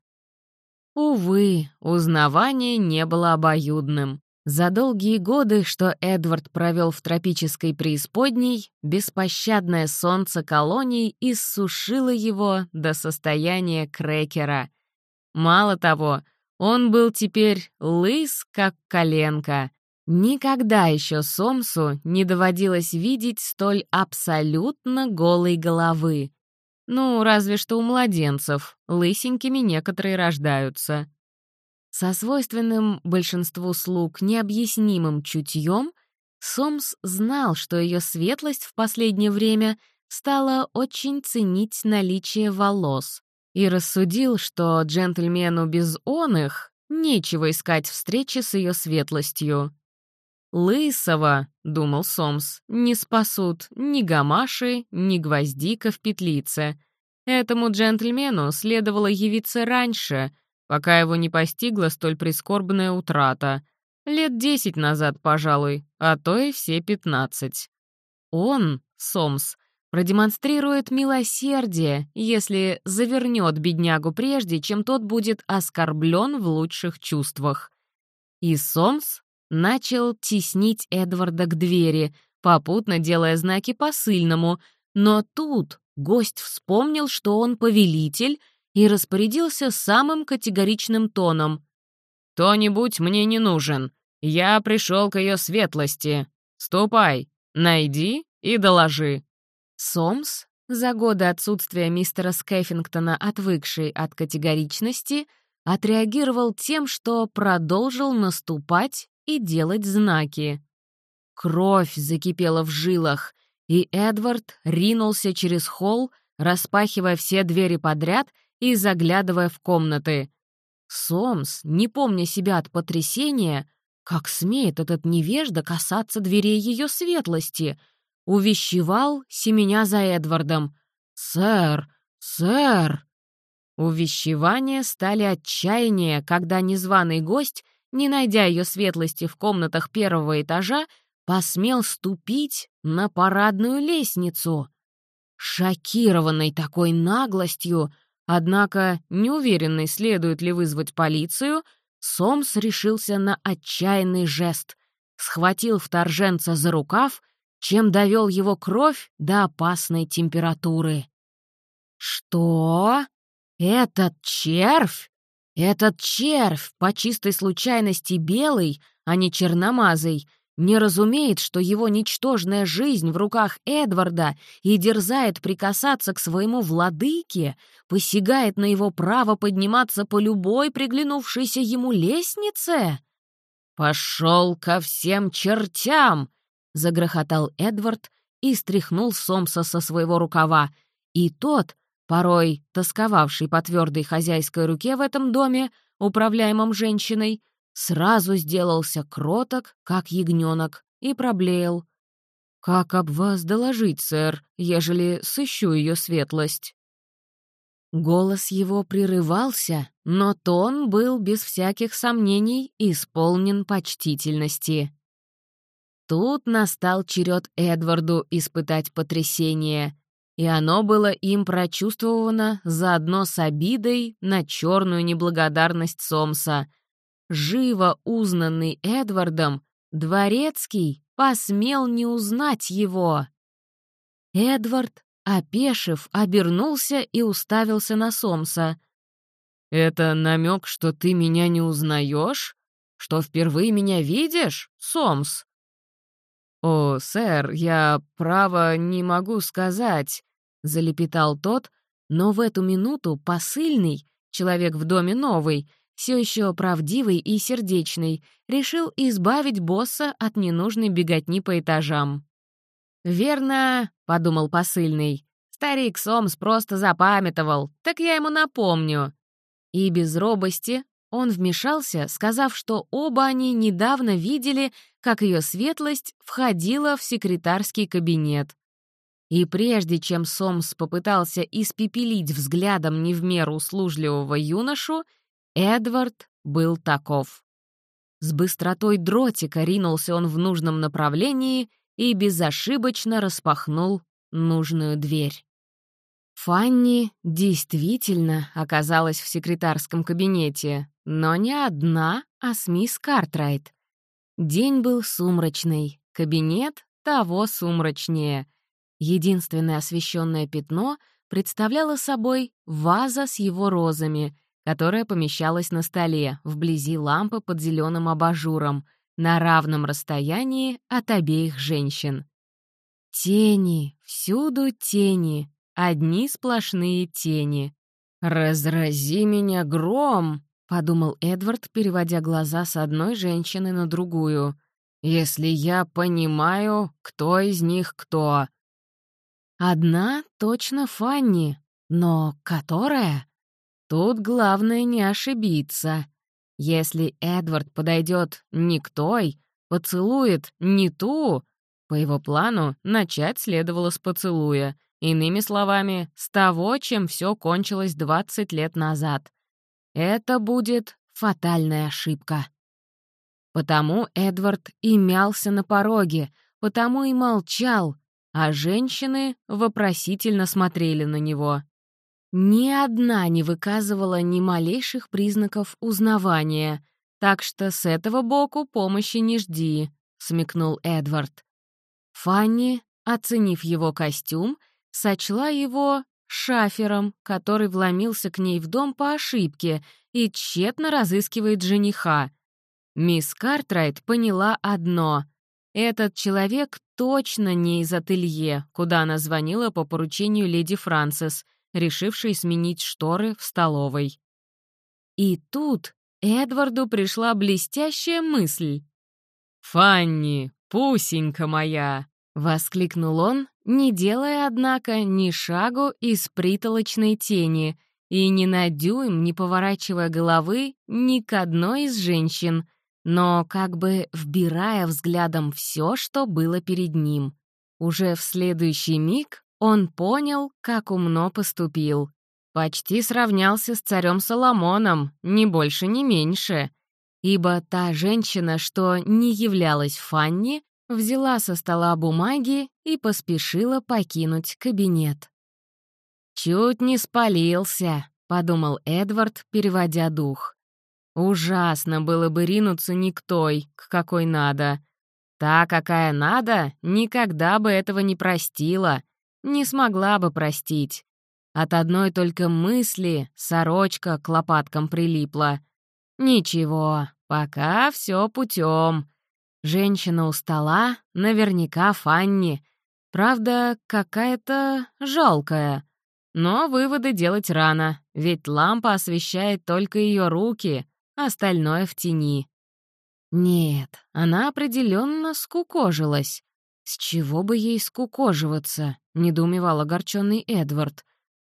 [SPEAKER 1] Увы, узнавание не было обоюдным. За долгие годы, что Эдвард провел в тропической преисподней, беспощадное солнце колоний иссушило его до состояния крекера. Мало того, он был теперь лыс, как коленка, Никогда еще Сомсу не доводилось видеть столь абсолютно голой головы. Ну, разве что у младенцев, лысенькими некоторые рождаются. Со свойственным большинству слуг необъяснимым чутьем Сомс знал, что ее светлость в последнее время стала очень ценить наличие волос, и рассудил, что джентльмену без он их нечего искать встречи с ее светлостью. «Лысого», — думал Сомс, — «не спасут ни гамаши, ни гвоздика в петлице. Этому джентльмену следовало явиться раньше, пока его не постигла столь прискорбная утрата. Лет десять назад, пожалуй, а то и все пятнадцать. Он, Сомс, продемонстрирует милосердие, если завернет беднягу прежде, чем тот будет оскорблен в лучших чувствах. И Сомс начал теснить Эдварда к двери, попутно делая знаки посыльному, но тут гость вспомнил, что он повелитель, и распорядился самым категоричным тоном. «Кто-нибудь мне не нужен. Я пришел к ее светлости. Ступай, найди и доложи». Сомс, за годы отсутствия мистера Скеффингтона, отвыкший от категоричности, отреагировал тем, что продолжил наступать и делать знаки. Кровь закипела в жилах, и Эдвард ринулся через холл, распахивая все двери подряд и заглядывая в комнаты. Сомс, не помня себя от потрясения, как смеет этот невежда касаться дверей ее светлости, увещевал, семеня за Эдвардом. «Сэр! Сэр!» Увещевания стали отчаяние, когда незваный гость, не найдя ее светлости в комнатах первого этажа, посмел ступить на парадную лестницу. Шокированный такой наглостью, однако неуверенный, следует ли вызвать полицию, Сомс решился на отчаянный жест, схватил вторженца за рукав, чем довел его кровь до опасной температуры. «Что? Этот червь? Этот червь, по чистой случайности белый, а не черномазый, не разумеет, что его ничтожная жизнь в руках Эдварда и дерзает прикасаться к своему владыке, посягает на его право подниматься по любой приглянувшейся ему лестнице? «Пошел ко всем чертям!» — загрохотал Эдвард и стряхнул Сомса со своего рукава, и тот, порой тосковавший по твердой хозяйской руке в этом доме, управляемом женщиной, сразу сделался кроток, как ягненок, и проблеял. «Как об вас доложить, сэр, ежели сыщу ее светлость?» Голос его прерывался, но тон был без всяких сомнений исполнен почтительности. Тут настал черед Эдварду испытать потрясение, и оно было им прочувствовано заодно с обидой на черную неблагодарность Сомса — живо узнанный Эдвардом, Дворецкий посмел не узнать его. Эдвард, опешив, обернулся и уставился на Сомса. «Это намек, что ты меня не узнаешь? Что впервые меня видишь, Сомс?» «О, сэр, я, право, не могу сказать», — залепетал тот, но в эту минуту посыльный, человек в доме новый, — все еще правдивый и сердечный, решил избавить босса от ненужной беготни по этажам. «Верно», — подумал посыльный, — «старик Сомс просто запамятовал, так я ему напомню». И без робости он вмешался, сказав, что оба они недавно видели, как ее светлость входила в секретарский кабинет. И прежде чем Сомс попытался испепелить взглядом не в меру услужливого юношу, Эдвард был таков. С быстротой дротика ринулся он в нужном направлении и безошибочно распахнул нужную дверь. Фанни действительно оказалась в секретарском кабинете, но не одна, а с мисс Картрайт. День был сумрачный, кабинет того сумрачнее. Единственное освещенное пятно представляло собой ваза с его розами, которая помещалась на столе, вблизи лампы под зеленым абажуром, на равном расстоянии от обеих женщин. Тени, всюду тени, одни сплошные тени. «Разрази меня гром!» — подумал Эдвард, переводя глаза с одной женщины на другую. «Если я понимаю, кто из них кто». Одна точно Фанни, но которая? Тут главное не ошибиться. Если Эдвард подойдет не к той, поцелует не ту, по его плану начать следовало с поцелуя, иными словами, с того, чем все кончилось 20 лет назад. Это будет фатальная ошибка. Потому Эдвард и мялся на пороге, потому и молчал, а женщины вопросительно смотрели на него. Ни одна не выказывала ни малейших признаков узнавания, так что с этого боку помощи не жди, — смекнул Эдвард. Фанни, оценив его костюм, сочла его шафером, который вломился к ней в дом по ошибке и тщетно разыскивает жениха. Мисс Картрайт поняла одно — этот человек точно не из ателье, куда она звонила по поручению леди Франсис, решившей сменить шторы в столовой. И тут Эдварду пришла блестящая мысль. «Фанни, пусенька моя!» — воскликнул он, не делая, однако, ни шагу из притолочной тени и ни на дюйм не поворачивая головы ни к одной из женщин, но как бы вбирая взглядом все, что было перед ним. Уже в следующий миг он понял, как умно поступил. Почти сравнялся с царем Соломоном, ни больше, ни меньше. Ибо та женщина, что не являлась Фанни, взяла со стола бумаги и поспешила покинуть кабинет. «Чуть не спалился», — подумал Эдвард, переводя дух. «Ужасно было бы ринуться не к той, к какой надо. Та, какая надо, никогда бы этого не простила, не смогла бы простить. От одной только мысли сорочка к лопаткам прилипла. Ничего, пока все путем. Женщина у стола, наверняка Фанни. Правда, какая-то жалкая. Но выводы делать рано, ведь лампа освещает только ее руки, остальное в тени. Нет, она определенно скукожилась. С чего бы ей скукоживаться? — недоумевал огорченный Эдвард.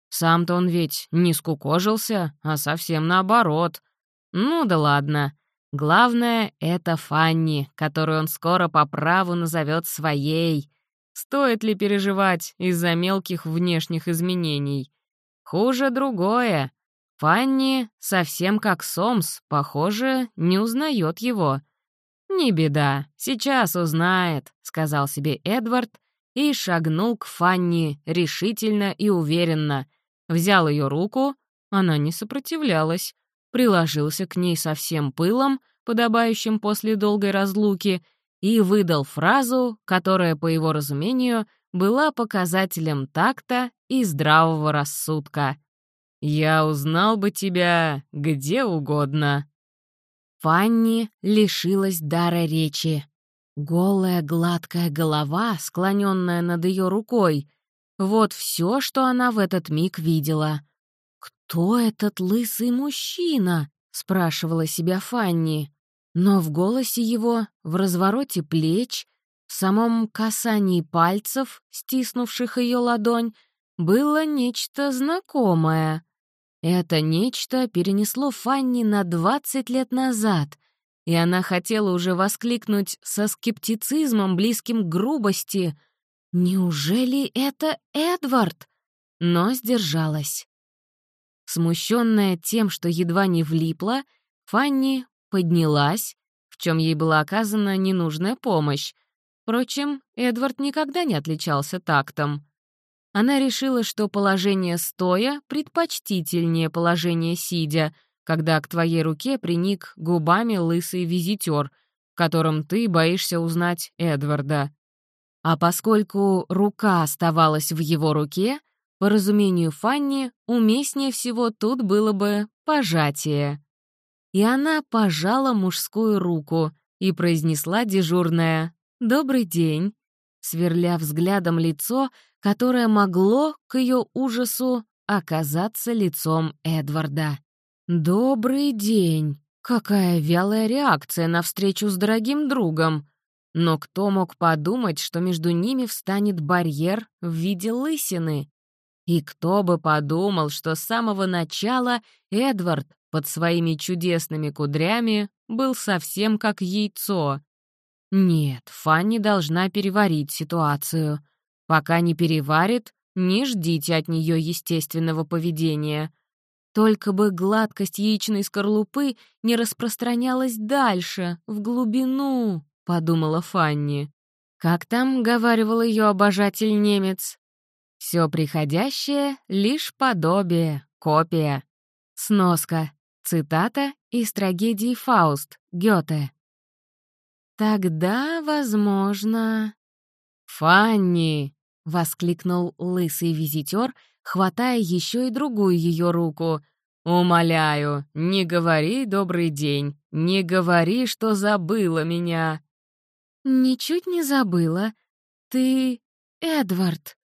[SPEAKER 1] «Сам-то он ведь не скукожился, а совсем наоборот. Ну да ладно. Главное — это Фанни, которую он скоро по праву назовет своей. Стоит ли переживать из-за мелких внешних изменений? Хуже другое. Фанни, совсем как Сомс, похоже, не узнает его. «Не беда, сейчас узнает», — сказал себе Эдвард и шагнул к Фанни решительно и уверенно. Взял ее руку, она не сопротивлялась, приложился к ней со всем пылом, подобающим после долгой разлуки, и выдал фразу, которая, по его разумению, была показателем такта и здравого рассудка. «Я узнал бы тебя где угодно». Фанни лишилась дара речи. Голая гладкая голова, склоненная над ее рукой. Вот все, что она в этот миг видела. «Кто этот лысый мужчина?» — спрашивала себя Фанни. Но в голосе его, в развороте плеч, в самом касании пальцев, стиснувших ее ладонь, было нечто знакомое. Это нечто перенесло Фанни на двадцать лет назад, и она хотела уже воскликнуть со скептицизмом, близким к грубости. «Неужели это Эдвард?» Но сдержалась. Смущенная тем, что едва не влипла, Фанни поднялась, в чем ей была оказана ненужная помощь. Впрочем, Эдвард никогда не отличался тактом. Она решила, что положение стоя предпочтительнее положения сидя — когда к твоей руке приник губами лысый визитер, в котором ты боишься узнать Эдварда. А поскольку рука оставалась в его руке, по разумению Фанни, уместнее всего тут было бы пожатие. И она пожала мужскую руку и произнесла дежурное «Добрый день», сверля взглядом лицо, которое могло, к ее ужасу, оказаться лицом Эдварда. «Добрый день! Какая вялая реакция на встречу с дорогим другом! Но кто мог подумать, что между ними встанет барьер в виде лысины? И кто бы подумал, что с самого начала Эдвард под своими чудесными кудрями был совсем как яйцо? Нет, Фанни должна переварить ситуацию. Пока не переварит, не ждите от нее естественного поведения — только бы гладкость яичной скорлупы не распространялась дальше, в глубину, — подумала Фанни. Как там говаривал ее обожатель немец? Все приходящее — лишь подобие, копия. Сноска. Цитата из трагедии «Фауст» Гёте. «Тогда, возможно...» «Фанни!» — воскликнул лысый визитер, хватая еще и другую ее руку. «Умоляю, не говори «добрый день», не говори, что забыла меня». «Ничуть не забыла. Ты Эдвард».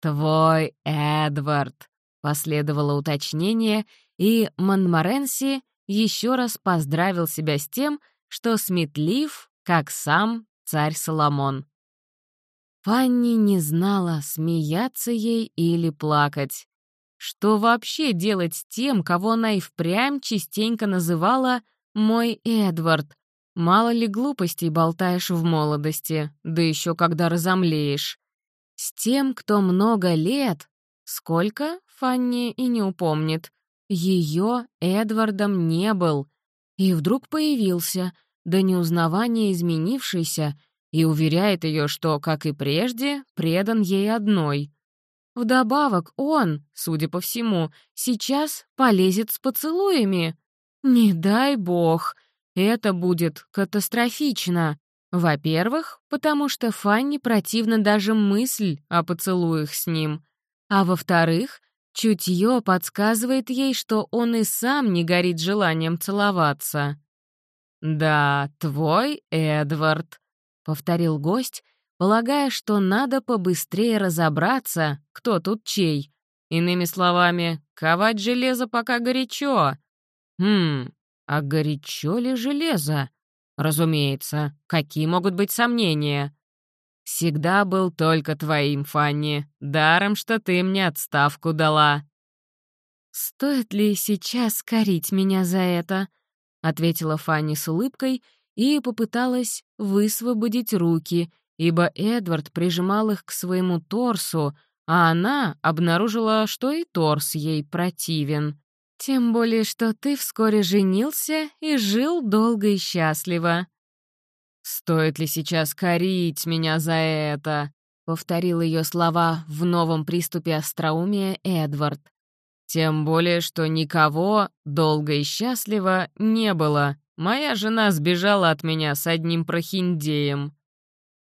[SPEAKER 1] «Твой Эдвард», — последовало уточнение, и Монморенси еще раз поздравил себя с тем, что сметлив, как сам царь Соломон. Фанни не знала, смеяться ей или плакать. Что вообще делать с тем, кого она и впрямь частенько называла «мой Эдвард»? Мало ли глупостей болтаешь в молодости, да еще когда разомлеешь. С тем, кто много лет, сколько, Фанни и не упомнит, ее Эдвардом не был, и вдруг появился, до неузнавания изменившийся, и уверяет ее, что, как и прежде, предан ей одной. Вдобавок он, судя по всему, сейчас полезет с поцелуями. Не дай бог, это будет катастрофично. Во-первых, потому что Фанни противна даже мысль о поцелуях с ним. А во-вторых, чутье подсказывает ей, что он и сам не горит желанием целоваться. «Да, твой Эдвард», — повторил гость, полагая, что надо побыстрее разобраться, кто тут чей. Иными словами, ковать железо пока горячо. Хм, а горячо ли железо? Разумеется, какие могут быть сомнения? Всегда был только твоим, Фанни. Даром, что ты мне отставку дала. «Стоит ли сейчас корить меня за это?» — ответила Фанни с улыбкой и попыталась высвободить руки, ибо Эдвард прижимал их к своему торсу, а она обнаружила, что и торс ей противен. «Тем более, что ты вскоре женился и жил долго и счастливо». «Стоит ли сейчас корить меня за это?» — повторил ее слова в новом приступе остроумия Эдвард. «Тем более, что никого долго и счастливо не было. Моя жена сбежала от меня с одним прохиндеем».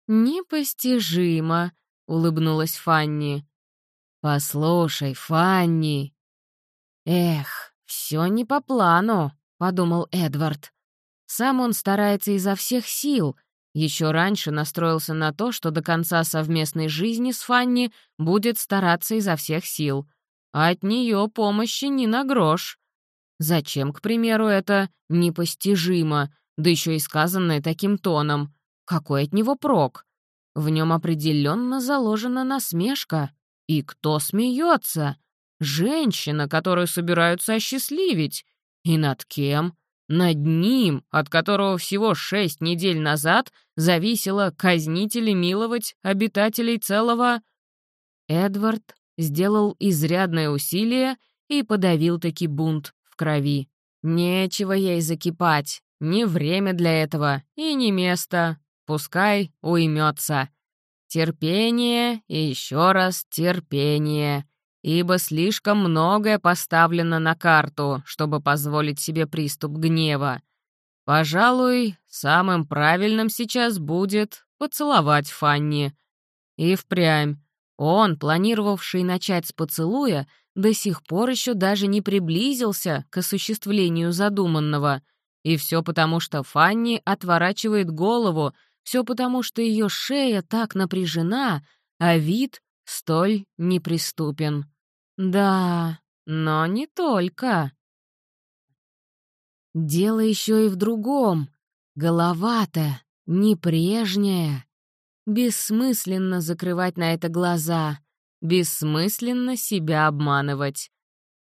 [SPEAKER 1] «Непостижимо», — улыбнулась Фанни. «Послушай, Фанни». «Эх, все не по плану», — подумал Эдвард. Сам он старается изо всех сил. Еще раньше настроился на то, что до конца совместной жизни с Фанни будет стараться изо всех сил. А от нее помощи ни на грош. Зачем, к примеру, это непостижимо, да еще и сказанное таким тоном? Какой от него прок? В нем определенно заложена насмешка. И кто смеется? Женщина, которую собираются осчастливить. И над кем? Над ним, от которого всего шесть недель назад зависело казнить или миловать обитателей целого... Эдвард сделал изрядное усилие и подавил таки бунт крови. Нечего ей закипать, не время для этого и не место. Пускай уймется. Терпение и еще раз терпение, ибо слишком многое поставлено на карту, чтобы позволить себе приступ гнева. Пожалуй, самым правильным сейчас будет поцеловать Фанни. И впрямь, он, планировавший начать с поцелуя, до сих пор еще даже не приблизился к осуществлению задуманного. И все потому, что Фанни отворачивает голову, все потому, что ее шея так напряжена, а вид столь неприступен. Да, но не только. Дело еще и в другом. Голова-то не прежняя. Бессмысленно закрывать на это глаза. Бессмысленно себя обманывать.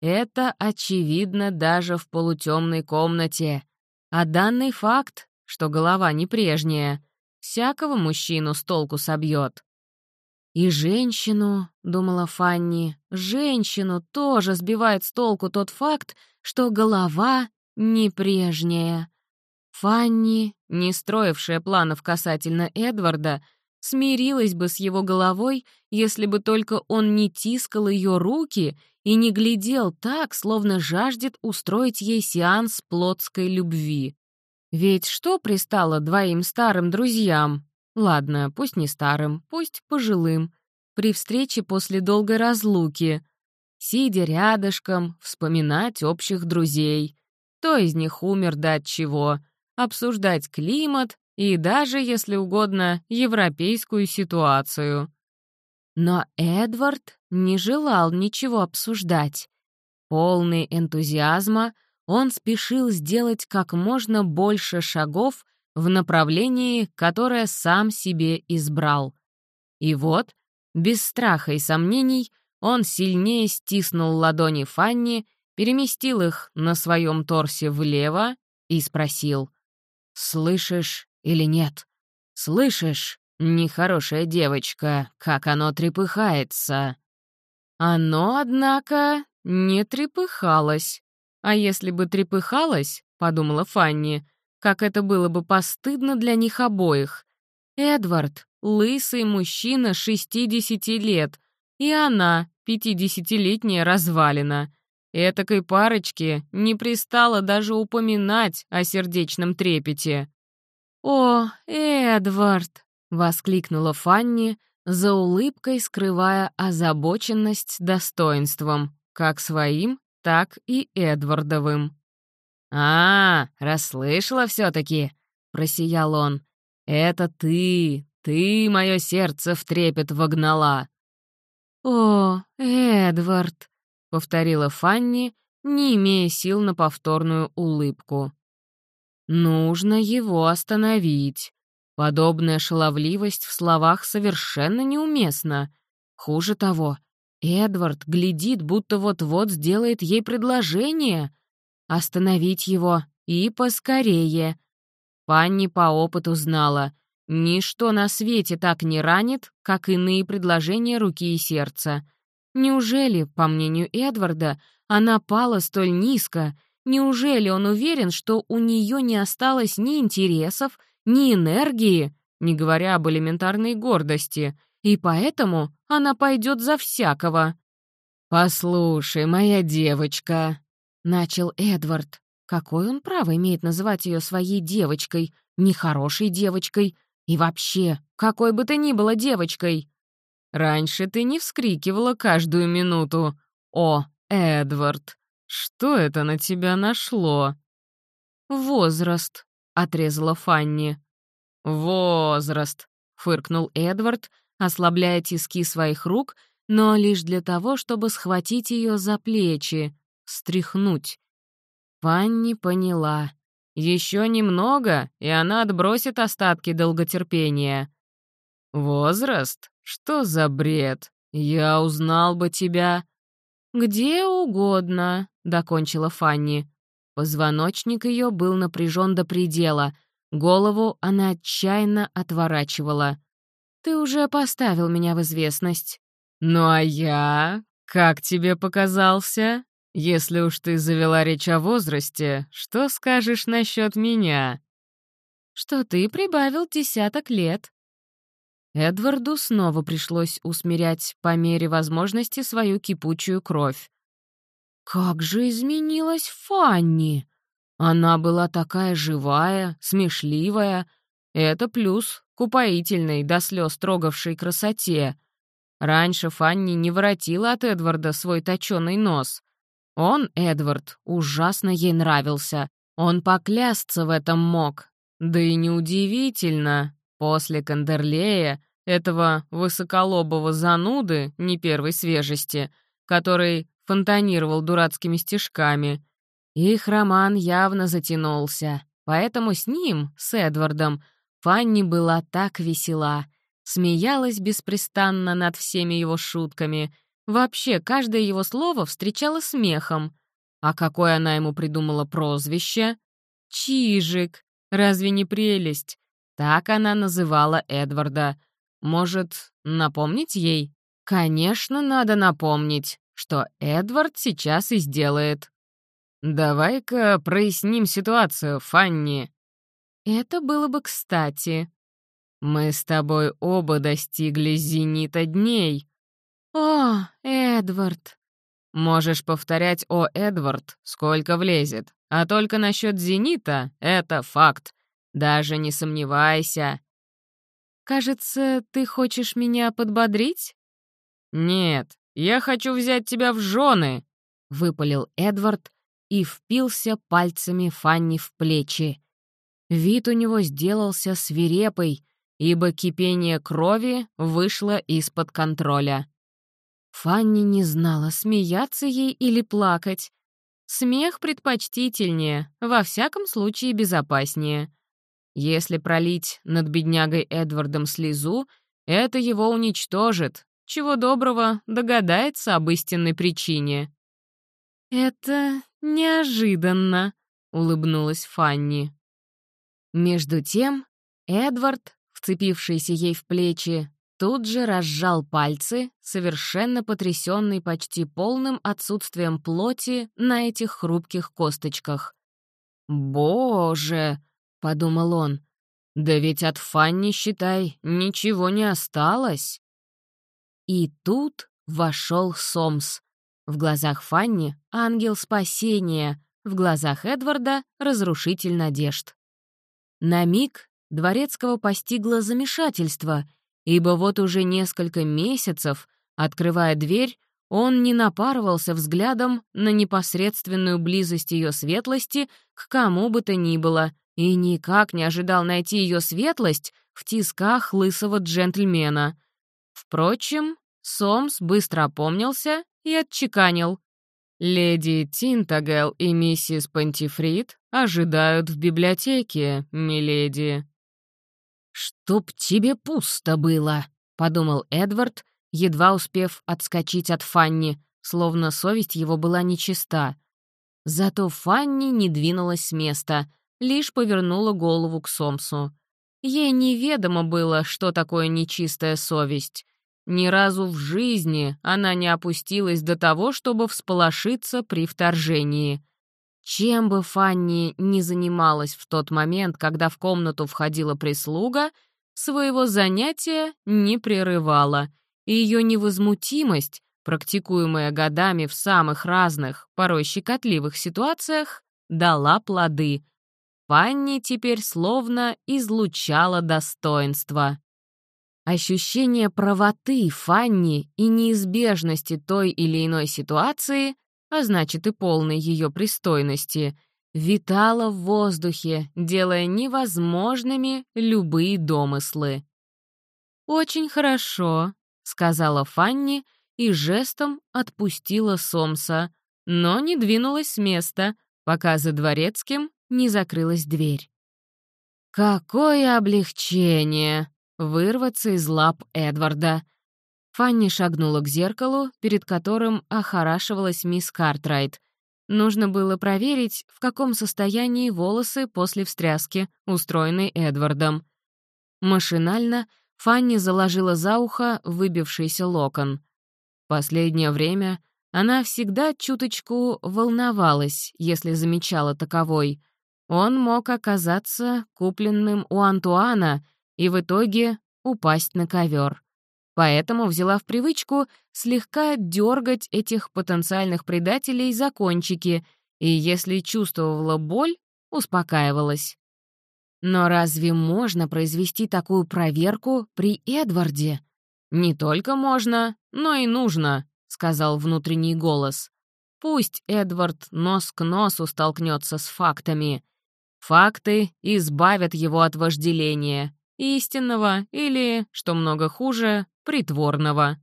[SPEAKER 1] Это очевидно даже в полутемной комнате. А данный факт, что голова не прежняя, всякого мужчину с толку собьет. И женщину, — думала Фанни, — женщину тоже сбивает с толку тот факт, что голова не прежняя. Фанни, не строившая планов касательно Эдварда, смирилась бы с его головой, если бы только он не тискал ее руки и не глядел так, словно жаждет устроить ей сеанс плотской любви. Ведь что пристало двоим старым друзьям? Ладно, пусть не старым, пусть пожилым. При встрече после долгой разлуки. Сидя рядышком, вспоминать общих друзей. Кто из них умер да от чего. Обсуждать климат, и даже, если угодно, европейскую ситуацию. Но Эдвард не желал ничего обсуждать. Полный энтузиазма, он спешил сделать как можно больше шагов в направлении, которое сам себе избрал. И вот, без страха и сомнений, он сильнее стиснул ладони Фанни, переместил их на своем торсе влево и спросил. «Слышишь, или нет. Слышишь, нехорошая девочка, как оно трепыхается?» Оно, однако, не трепыхалось. А если бы трепыхалось, — подумала Фанни, — как это было бы постыдно для них обоих. Эдвард — лысый мужчина 60 лет, и она — пятидесятилетняя развалина. Этакой парочке не пристало даже упоминать о сердечном трепете. «О, Эдвард!» — воскликнула Фанни, за улыбкой скрывая озабоченность достоинством, как своим, так и Эдвардовым. «А, расслышала все-таки!» — просиял он. «Это ты, ты мое сердце в трепет вогнала!» «О, Эдвард!» — повторила Фанни, не имея сил на повторную улыбку. Нужно его остановить. Подобная шаловливость в словах совершенно неуместна. Хуже того, Эдвард глядит, будто вот-вот сделает ей предложение. Остановить его и поскорее. Панни по опыту знала, ничто на свете так не ранит, как иные предложения руки и сердца. Неужели, по мнению Эдварда, она пала столь низко, Неужели он уверен, что у нее не осталось ни интересов, ни энергии, не говоря об элементарной гордости, и поэтому она пойдет за всякого? «Послушай, моя девочка», — начал Эдвард. Какой он право имеет называть ее своей девочкой, нехорошей девочкой, и вообще, какой бы ты ни была девочкой? Раньше ты не вскрикивала каждую минуту. «О, Эдвард!» «Что это на тебя нашло?» «Возраст», — отрезала Фанни. «Возраст», — фыркнул Эдвард, ослабляя тиски своих рук, но лишь для того, чтобы схватить ее за плечи, стряхнуть. Фанни поняла. Еще немного, и она отбросит остатки долготерпения. «Возраст? Что за бред? Я узнал бы тебя...» «Где угодно», — докончила Фанни. Позвоночник ее был напряжен до предела. Голову она отчаянно отворачивала. «Ты уже поставил меня в известность». «Ну а я? Как тебе показался? Если уж ты завела речь о возрасте, что скажешь насчет меня?» «Что ты прибавил десяток лет». Эдварду снова пришлось усмирять по мере возможности свою кипучую кровь. Как же изменилась Фанни! Она была такая живая, смешливая. Это плюс к упоительной до слез трогавшей красоте. Раньше Фанни не воротила от Эдварда свой точёный нос. Он, Эдвард, ужасно ей нравился. Он поклясться в этом мог. Да и неудивительно. После Кандерлея, этого высоколобого зануды не первой свежести, который фонтанировал дурацкими стишками. Их роман явно затянулся, поэтому с ним, с Эдвардом, Фанни была так весела, смеялась беспрестанно над всеми его шутками, вообще каждое его слово встречало смехом. А какое она ему придумала прозвище? Чижик. Разве не прелесть? Так она называла Эдварда. Может, напомнить ей? Конечно, надо напомнить что Эдвард сейчас и сделает. «Давай-ка проясним ситуацию, Фанни». «Это было бы кстати».
[SPEAKER 2] Мы с тобой оба достигли зенита дней».
[SPEAKER 1] «О, Эдвард!»
[SPEAKER 2] «Можешь повторять «О, Эдвард», сколько влезет. А только насчет зенита — это факт. Даже не сомневайся».
[SPEAKER 1] «Кажется, ты хочешь меня подбодрить?»
[SPEAKER 2] «Нет, я хочу взять тебя в жены», — выпалил Эдвард и впился пальцами Фанни в плечи. Вид у него сделался свирепый, ибо кипение крови вышло из-под контроля.
[SPEAKER 1] Фанни не знала, смеяться ей или плакать. Смех предпочтительнее, во всяком случае безопаснее.
[SPEAKER 2] Если пролить над беднягой Эдвардом слезу, это его уничтожит. Чего доброго, догадается об истинной причине.
[SPEAKER 1] «Это неожиданно», — улыбнулась Фанни. Между тем Эдвард, вцепившийся ей в плечи, тут же разжал пальцы, совершенно потрясенный почти полным отсутствием плоти на этих хрупких косточках. «Боже!» — подумал он. «Да ведь от Фанни, считай, ничего не осталось». И тут вошел Сомс. В глазах Фанни — ангел спасения, в глазах Эдварда — разрушитель надежд. На миг Дворецкого постигло замешательство, ибо вот уже несколько месяцев, открывая дверь, он не напарывался взглядом на непосредственную близость ее светлости к кому бы то ни было и никак не ожидал найти ее светлость в тисках лысого джентльмена. Впрочем, Сомс быстро опомнился и отчеканил. «Леди Тинтагел и миссис Пантифрид ожидают в библиотеке, миледи». «Чтоб тебе пусто было», — подумал Эдвард, едва успев отскочить от Фанни, словно совесть его была нечиста. Зато Фанни не двинулась с места, лишь повернула голову к Сомсу. Ей неведомо было, что такое нечистая совесть. Ни разу в жизни она не опустилась до того, чтобы всполошиться при вторжении. Чем бы Фанни ни занималась в тот момент, когда в комнату входила прислуга, своего занятия не прерывала, и ее невозмутимость, практикуемая годами в самых разных, порой щекотливых ситуациях, дала плоды. Фанни теперь словно излучала достоинство. Ощущение правоты Фанни и неизбежности той или иной ситуации, а значит и полной ее пристойности, витало в воздухе, делая невозможными любые домыслы. «Очень хорошо», — сказала Фанни и жестом отпустила Сомса, но не двинулась с места, пока за дворецким не закрылась дверь. «Какое облегчение!» вырваться из лап Эдварда. Фанни шагнула к зеркалу, перед которым охорашивалась мисс Картрайт. Нужно было проверить, в каком состоянии волосы после встряски, устроенной Эдвардом. Машинально Фанни заложила за ухо выбившийся локон. Последнее время она всегда чуточку волновалась, если замечала таковой. Он мог оказаться купленным у Антуана и в итоге упасть на ковер. Поэтому взяла в привычку слегка дергать этих потенциальных предателей за кончики, и если чувствовала боль, успокаивалась. Но разве можно произвести такую проверку при Эдварде? «Не только можно, но и нужно», — сказал внутренний голос. «Пусть Эдвард нос к носу столкнется с фактами. Факты избавят его от вожделения, истинного или, что много хуже, притворного.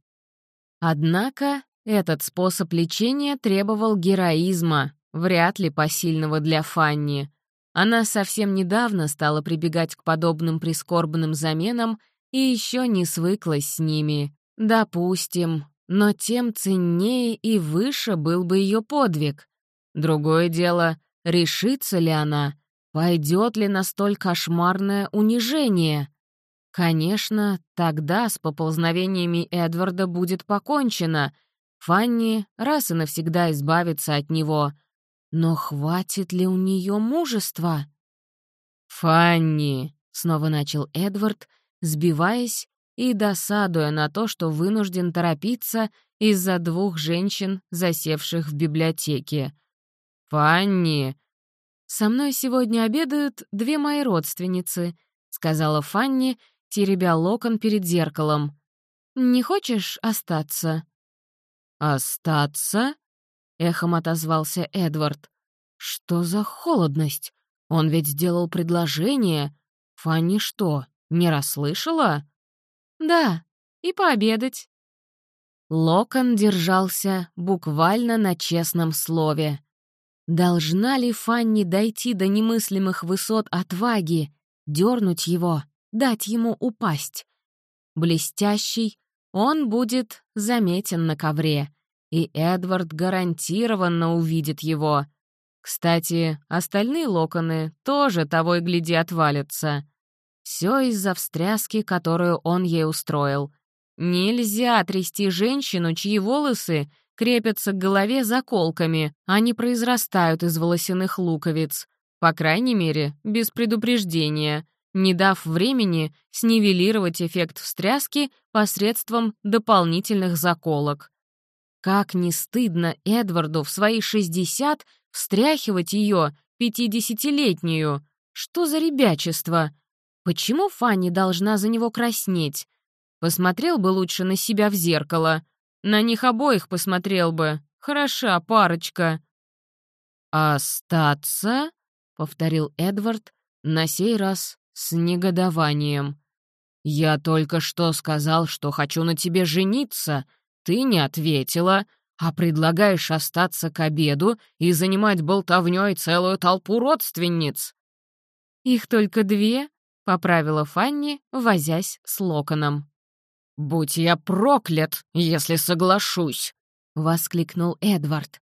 [SPEAKER 1] Однако этот способ лечения требовал героизма, вряд ли посильного для Фанни. Она совсем недавно стала прибегать к подобным прискорбным заменам и еще не свыклась с ними. Допустим, но тем ценнее и выше был бы ее подвиг. Другое дело, решится ли она, Пойдет ли на столь кошмарное унижение? Конечно, тогда с поползновениями Эдварда будет покончено. Фанни раз и навсегда избавится от него. Но хватит ли у нее мужества? «Фанни», — снова начал Эдвард, сбиваясь и досадуя на то, что вынужден торопиться из-за двух женщин, засевших в библиотеке.
[SPEAKER 2] «Фанни!»
[SPEAKER 1] «Со мной сегодня обедают две мои родственницы», — сказала Фанни, теребя локон перед зеркалом. «Не хочешь остаться?»
[SPEAKER 2] «Остаться?» — эхом отозвался Эдвард.
[SPEAKER 1] «Что за холодность? Он ведь сделал предложение. Фанни что, не расслышала?» «Да, и пообедать». Локон держался буквально на честном слове. Должна ли Фанни дойти до немыслимых высот отваги, дернуть его, дать ему упасть? Блестящий, он будет заметен на ковре, и Эдвард гарантированно увидит его. Кстати, остальные локоны тоже того и гляди отвалятся. Все из-за встряски, которую он ей устроил. Нельзя трясти женщину, чьи волосы крепятся к голове заколками, а не произрастают из волосяных луковиц. По крайней мере, без предупреждения, не дав времени снивелировать эффект встряски посредством дополнительных заколок. Как не стыдно Эдварду в свои 60 встряхивать ее, пятидесятилетнюю. Что за ребячество? Почему Фанни должна за него краснеть? Посмотрел бы лучше на себя в зеркало. На них обоих посмотрел бы. Хороша парочка».
[SPEAKER 2] «Остаться?» — повторил Эдвард, на сей раз с негодованием. «Я только что сказал, что хочу на тебе жениться. Ты не ответила, а предлагаешь остаться к обеду и занимать болтовнёй целую толпу родственниц».
[SPEAKER 1] «Их только две», — поправила Фанни, возясь с локоном.
[SPEAKER 2] «Будь я проклят, если соглашусь!» — воскликнул Эдвард.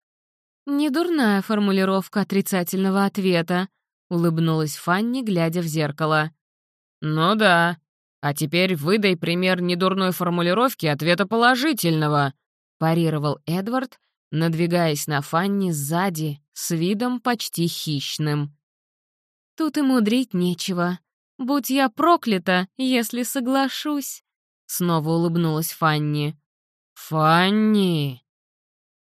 [SPEAKER 1] «Недурная формулировка отрицательного ответа», — улыбнулась Фанни, глядя в зеркало.
[SPEAKER 2] «Ну да. А теперь выдай пример недурной формулировки ответа положительного», — парировал Эдвард, надвигаясь на Фанни сзади, с видом почти хищным.
[SPEAKER 1] «Тут и мудрить нечего. Будь я проклята, если соглашусь». Снова улыбнулась Фанни.
[SPEAKER 2] «Фанни!»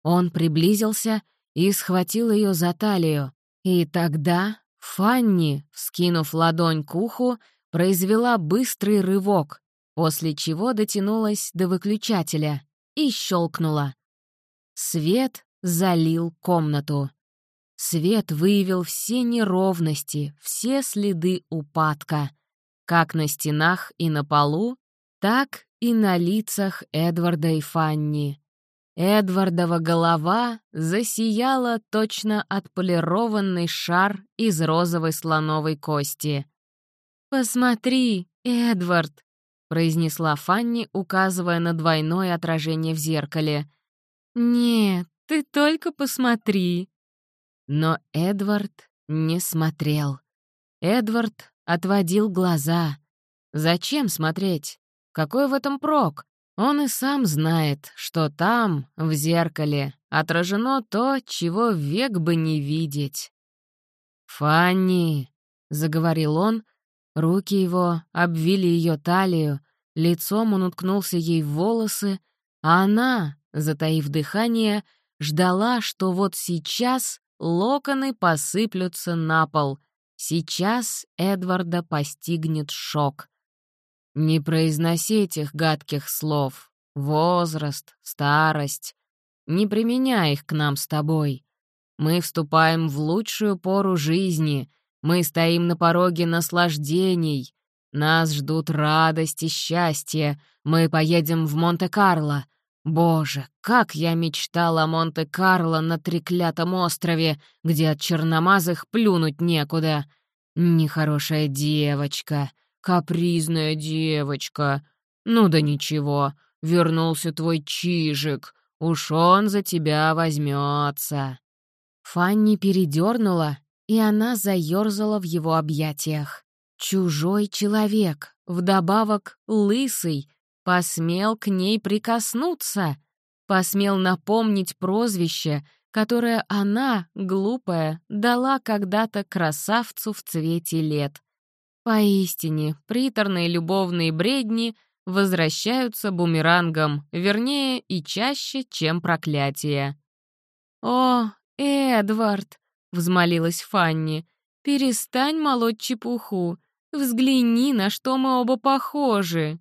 [SPEAKER 1] Он приблизился и схватил ее за талию. И тогда Фанни, вскинув ладонь к уху, произвела быстрый рывок, после чего дотянулась до выключателя и щелкнула. Свет залил комнату. Свет выявил все неровности, все следы упадка, как на стенах и на полу, так и на лицах Эдварда и Фанни. Эдвардова голова засияла точно отполированный шар из розовой слоновой кости. «Посмотри, Эдвард!» — произнесла Фанни, указывая на двойное отражение в зеркале. «Нет, ты только посмотри!» Но Эдвард не смотрел. Эдвард отводил глаза. Зачем смотреть? Какой в этом прок? Он и сам знает, что там, в зеркале, отражено то, чего век бы не видеть. «Фанни!» — заговорил он, руки его обвили ее талию, лицом он уткнулся ей в волосы, а она, затаив дыхание, ждала, что вот сейчас локоны посыплются на пол. Сейчас Эдварда постигнет шок. Не произноси этих гадких слов. Возраст, старость. Не применяй их к нам с тобой. Мы вступаем в лучшую пору жизни. Мы стоим на пороге наслаждений. Нас ждут радость и счастье. Мы поедем в Монте-Карло. Боже, как я мечтала о Монте-Карло на треклятом острове, где от черномазых плюнуть некуда. Нехорошая девочка. «Капризная девочка. Ну да ничего, вернулся твой чижик. Уж он за тебя возьмется». Фанни передернула, и она заерзала в его объятиях. Чужой человек, вдобавок лысый, посмел к ней прикоснуться, посмел напомнить прозвище, которое она, глупая, дала когда-то красавцу в цвете лет. Поистине, приторные любовные бредни возвращаются бумерангом, вернее, и чаще, чем проклятие. «О, Эдвард!» — взмолилась Фанни. «Перестань молоть чепуху. Взгляни, на что мы оба похожи».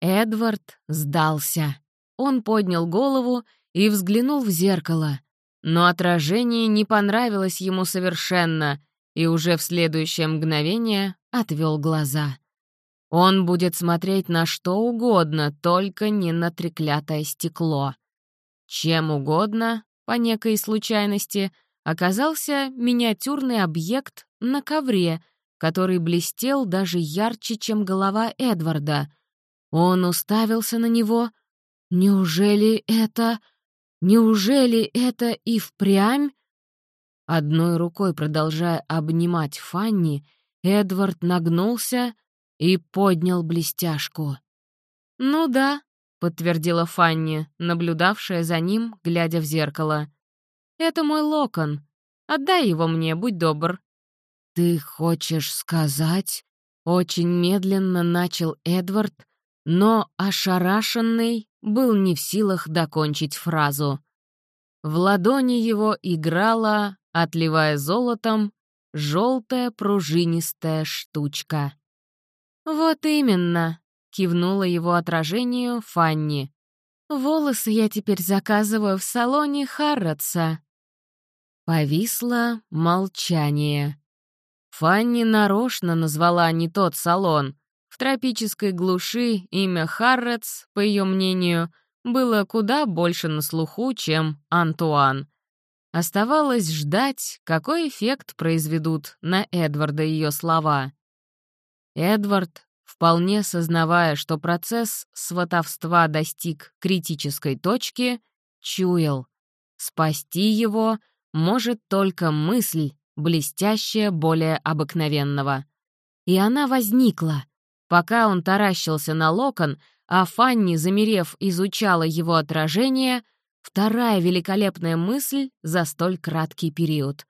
[SPEAKER 1] Эдвард сдался. Он поднял голову и взглянул в зеркало. Но отражение не понравилось ему совершенно, и уже в следующее мгновение отвел глаза. Он будет смотреть на что угодно, только не на треклятое стекло. Чем угодно, по некой случайности, оказался миниатюрный объект на ковре, который блестел даже ярче, чем голова Эдварда. Он уставился на него. Неужели это... Неужели это и впрямь? Одной рукой продолжая обнимать Фанни, Эдвард нагнулся и поднял блестяшку. «Ну да», — подтвердила Фанни, наблюдавшая за ним, глядя в зеркало. «Это мой локон. Отдай его мне, будь добр». «Ты хочешь сказать?» Очень медленно начал Эдвард, но ошарашенный был не в силах докончить фразу. В ладони его играла, отливая золотом, желтая пружинистая штучка. «Вот именно», — кивнула его отражению Фанни. «Волосы я теперь заказываю в салоне Харротса». Повисло молчание. Фанни нарочно назвала не тот салон. В тропической глуши имя Харротс, по ее мнению, было куда больше на слуху, чем Антуан. Оставалось ждать, какой эффект произведут на Эдварда ее слова. Эдвард, вполне сознавая, что процесс сватовства достиг критической точки, чуял. Спасти его может только мысль, блестящая более обыкновенного. И она возникла. Пока он таращился на локон, а Фанни, замерев, изучала его отражение, вторая великолепная мысль за столь краткий период.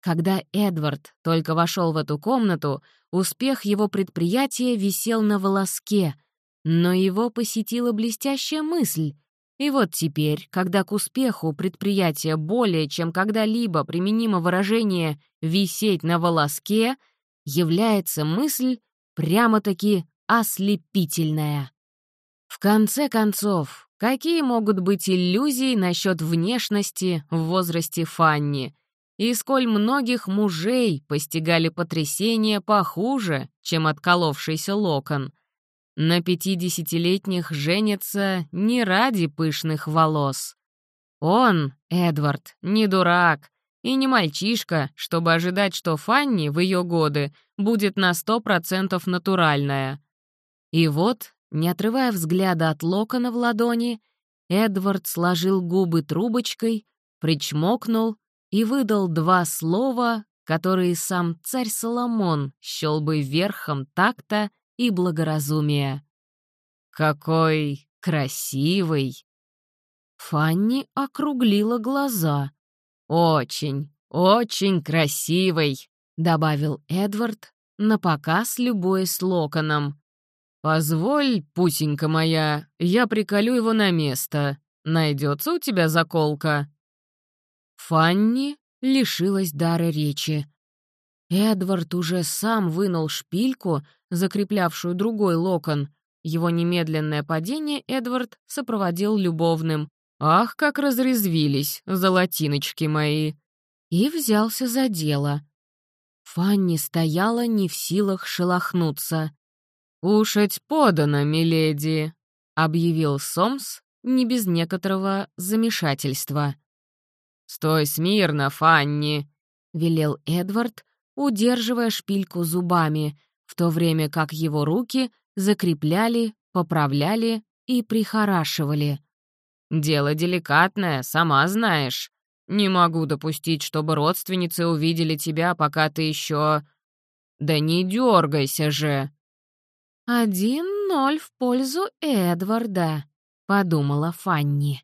[SPEAKER 1] Когда Эдвард только вошел в эту комнату, успех его предприятия висел на волоске, но его посетила блестящая мысль. И вот теперь, когда к успеху предприятия более чем когда-либо применимо выражение «висеть на волоске», является мысль прямо-таки ослепительная. В конце концов, какие могут быть иллюзии насчет внешности в возрасте Фанни? И сколь многих мужей постигали потрясения похуже, чем отколовшийся локон. На пятидесятилетних женится не ради пышных волос. Он, Эдвард, не дурак и не мальчишка, чтобы ожидать, что Фанни в ее годы будет на сто процентов натуральная. И вот, не отрывая взгляда от локона в ладони, Эдвард сложил губы трубочкой, причмокнул и выдал два слова, которые сам царь Соломон счел бы верхом такта и благоразумия. «Какой красивый!» Фанни округлила глаза. «Очень, очень красивый!» — добавил Эдвард, напоказ любуясь локоном. «Позволь, пусенька моя, я приколю его на место. Найдется у тебя заколка?» Фанни лишилась дара речи. Эдвард уже сам вынул шпильку, закреплявшую другой локон. Его немедленное падение Эдвард сопроводил любовным. «Ах, как разрезвились, золотиночки мои!» И взялся за дело. Фанни стояла не в силах шелохнуться. «Кушать подано, миледи», — объявил Сомс не без некоторого замешательства. «Стой смирно, Фанни!» — велел Эдвард, удерживая шпильку зубами, в то время как его руки закрепляли, поправляли и прихорашивали. «Дело деликатное, сама знаешь. Не могу допустить, чтобы родственницы увидели тебя, пока ты еще... Да не дергайся же!» «Один ноль в пользу Эдварда», — подумала Фанни.